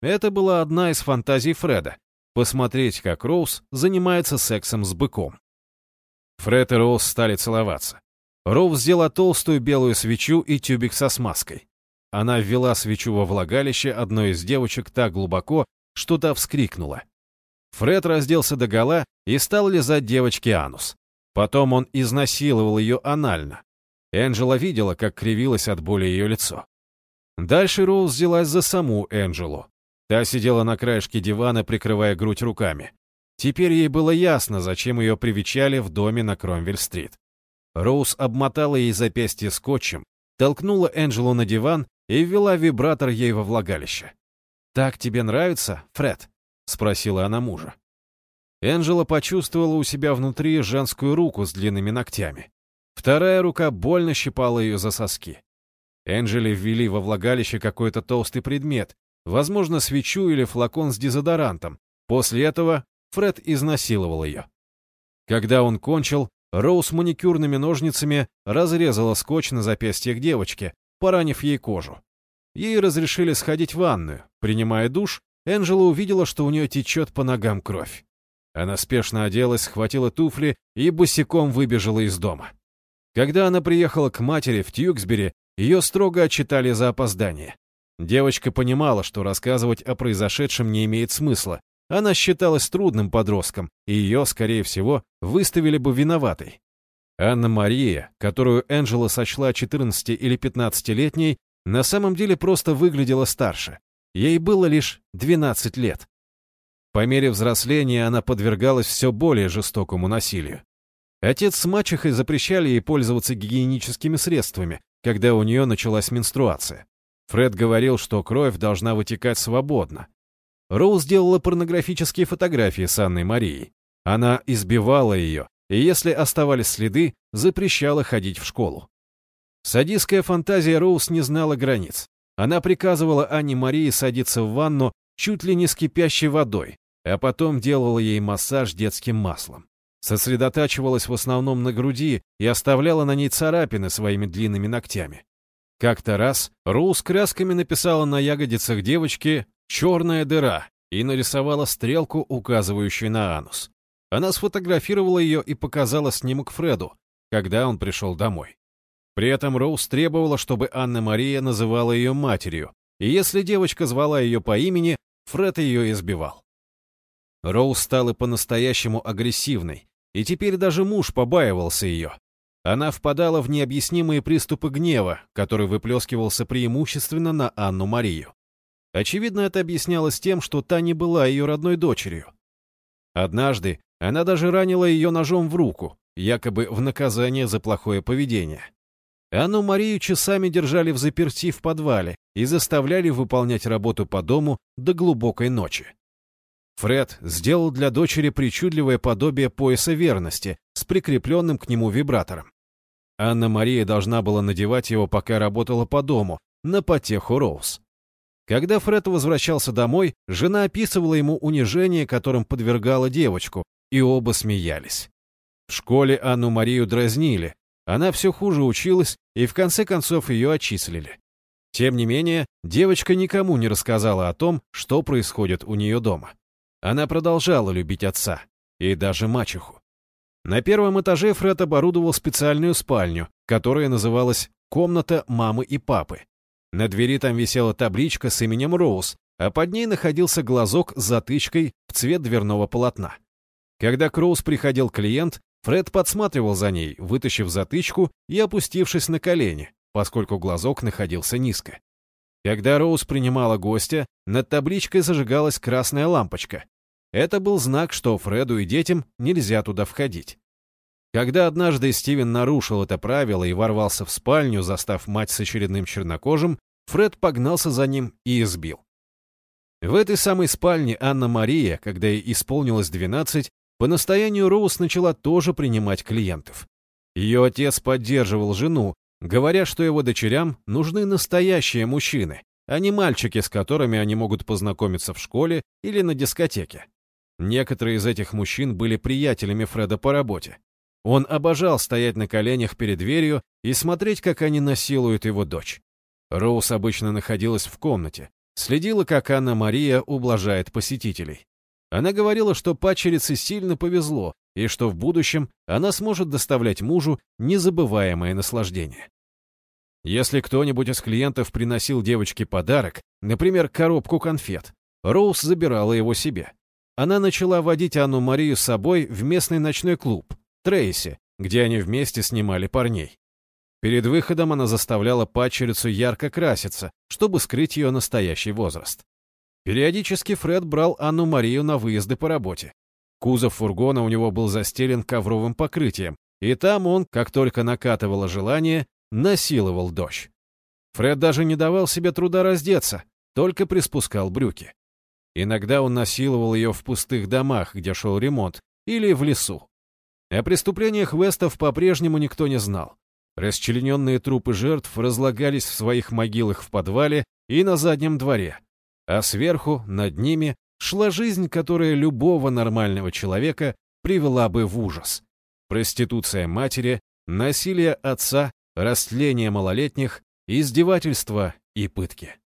Это была одна из фантазий Фреда — посмотреть, как Роуз занимается сексом с быком. Фред и Роуз стали целоваться. Роуз взяла толстую белую свечу и тюбик со смазкой. Она ввела свечу во влагалище одной из девочек так глубоко, что та вскрикнула. Фред разделся догола и стал лизать девочке анус. Потом он изнасиловал ее анально. Энджела видела, как кривилось от боли ее лицо. Дальше Роуз взялась за саму Энджелу. Та сидела на краешке дивана, прикрывая грудь руками. Теперь ей было ясно, зачем ее привечали в доме на Кромвель-стрит. Роуз обмотала ей запястье скотчем, толкнула Энджелу на диван и ввела вибратор ей во влагалище. «Так тебе нравится, Фред?» — спросила она мужа. Энджела почувствовала у себя внутри женскую руку с длинными ногтями. Вторая рука больно щипала ее за соски. Энджеле ввели во влагалище какой-то толстый предмет, возможно, свечу или флакон с дезодорантом. После этого Фред изнасиловал ее. Когда он кончил, Роуз маникюрными ножницами разрезала скотч на запястьях девочки, поранив ей кожу. Ей разрешили сходить в ванную. Принимая душ, Энджела увидела, что у нее течет по ногам кровь. Она спешно оделась, схватила туфли и босиком выбежала из дома. Когда она приехала к матери в Тьюксбери, ее строго отчитали за опоздание. Девочка понимала, что рассказывать о произошедшем не имеет смысла, она считалась трудным подростком, и ее, скорее всего, выставили бы виноватой. Анна-Мария, которую Энджела сочла 14 или 15-летней, на самом деле просто выглядела старше. Ей было лишь 12 лет. По мере взросления она подвергалась все более жестокому насилию. Отец с мачехой запрещали ей пользоваться гигиеническими средствами, когда у нее началась менструация. Фред говорил, что кровь должна вытекать свободно, Роуз сделала порнографические фотографии с Анной Марией. Она избивала ее, и если оставались следы, запрещала ходить в школу. Садистская фантазия Роуз не знала границ. Она приказывала Анне Марии садиться в ванну чуть ли не с кипящей водой, а потом делала ей массаж детским маслом. Сосредотачивалась в основном на груди и оставляла на ней царапины своими длинными ногтями. Как-то раз Роуз красками написала на ягодицах девочки черная дыра и нарисовала стрелку, указывающую на анус. Она сфотографировала ее и показала снимок Фреду, когда он пришел домой. При этом Роуз требовала, чтобы Анна-Мария называла ее матерью, и если девочка звала ее по имени, Фред ее избивал. Роуз стала по-настоящему агрессивной, и теперь даже муж побаивался ее. Она впадала в необъяснимые приступы гнева, который выплескивался преимущественно на Анну-Марию. Очевидно, это объяснялось тем, что та не была ее родной дочерью. Однажды она даже ранила ее ножом в руку, якобы в наказание за плохое поведение. Анну Марию часами держали в заперти в подвале и заставляли выполнять работу по дому до глубокой ночи. Фред сделал для дочери причудливое подобие пояса верности с прикрепленным к нему вибратором. Анна-Мария должна была надевать его, пока работала по дому, на потеху Роуз. Когда Фред возвращался домой, жена описывала ему унижение, которым подвергала девочку, и оба смеялись. В школе Анну-Марию дразнили, она все хуже училась, и в конце концов ее отчислили. Тем не менее, девочка никому не рассказала о том, что происходит у нее дома. Она продолжала любить отца, и даже мачеху. На первом этаже Фред оборудовал специальную спальню, которая называлась «Комната мамы и папы». На двери там висела табличка с именем Роуз, а под ней находился глазок с затычкой в цвет дверного полотна. Когда к Роуз приходил клиент, Фред подсматривал за ней, вытащив затычку и опустившись на колени, поскольку глазок находился низко. Когда Роуз принимала гостя, над табличкой зажигалась красная лампочка. Это был знак, что Фреду и детям нельзя туда входить. Когда однажды Стивен нарушил это правило и ворвался в спальню, застав мать с очередным чернокожим, Фред погнался за ним и избил. В этой самой спальне Анна-Мария, когда ей исполнилось 12, по настоянию Роуз начала тоже принимать клиентов. Ее отец поддерживал жену, говоря, что его дочерям нужны настоящие мужчины, а не мальчики, с которыми они могут познакомиться в школе или на дискотеке. Некоторые из этих мужчин были приятелями Фреда по работе. Он обожал стоять на коленях перед дверью и смотреть, как они насилуют его дочь. Роуз обычно находилась в комнате, следила, как Анна-Мария ублажает посетителей. Она говорила, что падчерице сильно повезло, и что в будущем она сможет доставлять мужу незабываемое наслаждение. Если кто-нибудь из клиентов приносил девочке подарок, например, коробку конфет, Роуз забирала его себе. Она начала водить Анну-Марию с собой в местный ночной клуб, Трейси, где они вместе снимали парней. Перед выходом она заставляла падчерицу ярко краситься, чтобы скрыть ее настоящий возраст. Периодически Фред брал Анну Марию на выезды по работе. Кузов фургона у него был застелен ковровым покрытием, и там он, как только накатывало желание, насиловал дождь. Фред даже не давал себе труда раздеться, только приспускал брюки. Иногда он насиловал ее в пустых домах, где шел ремонт, или в лесу. О преступлениях Вестов по-прежнему никто не знал. Расчлененные трупы жертв разлагались в своих могилах в подвале и на заднем дворе, а сверху, над ними, шла жизнь, которая любого нормального человека привела бы в ужас. Проституция матери, насилие отца, растление малолетних, издевательства и пытки.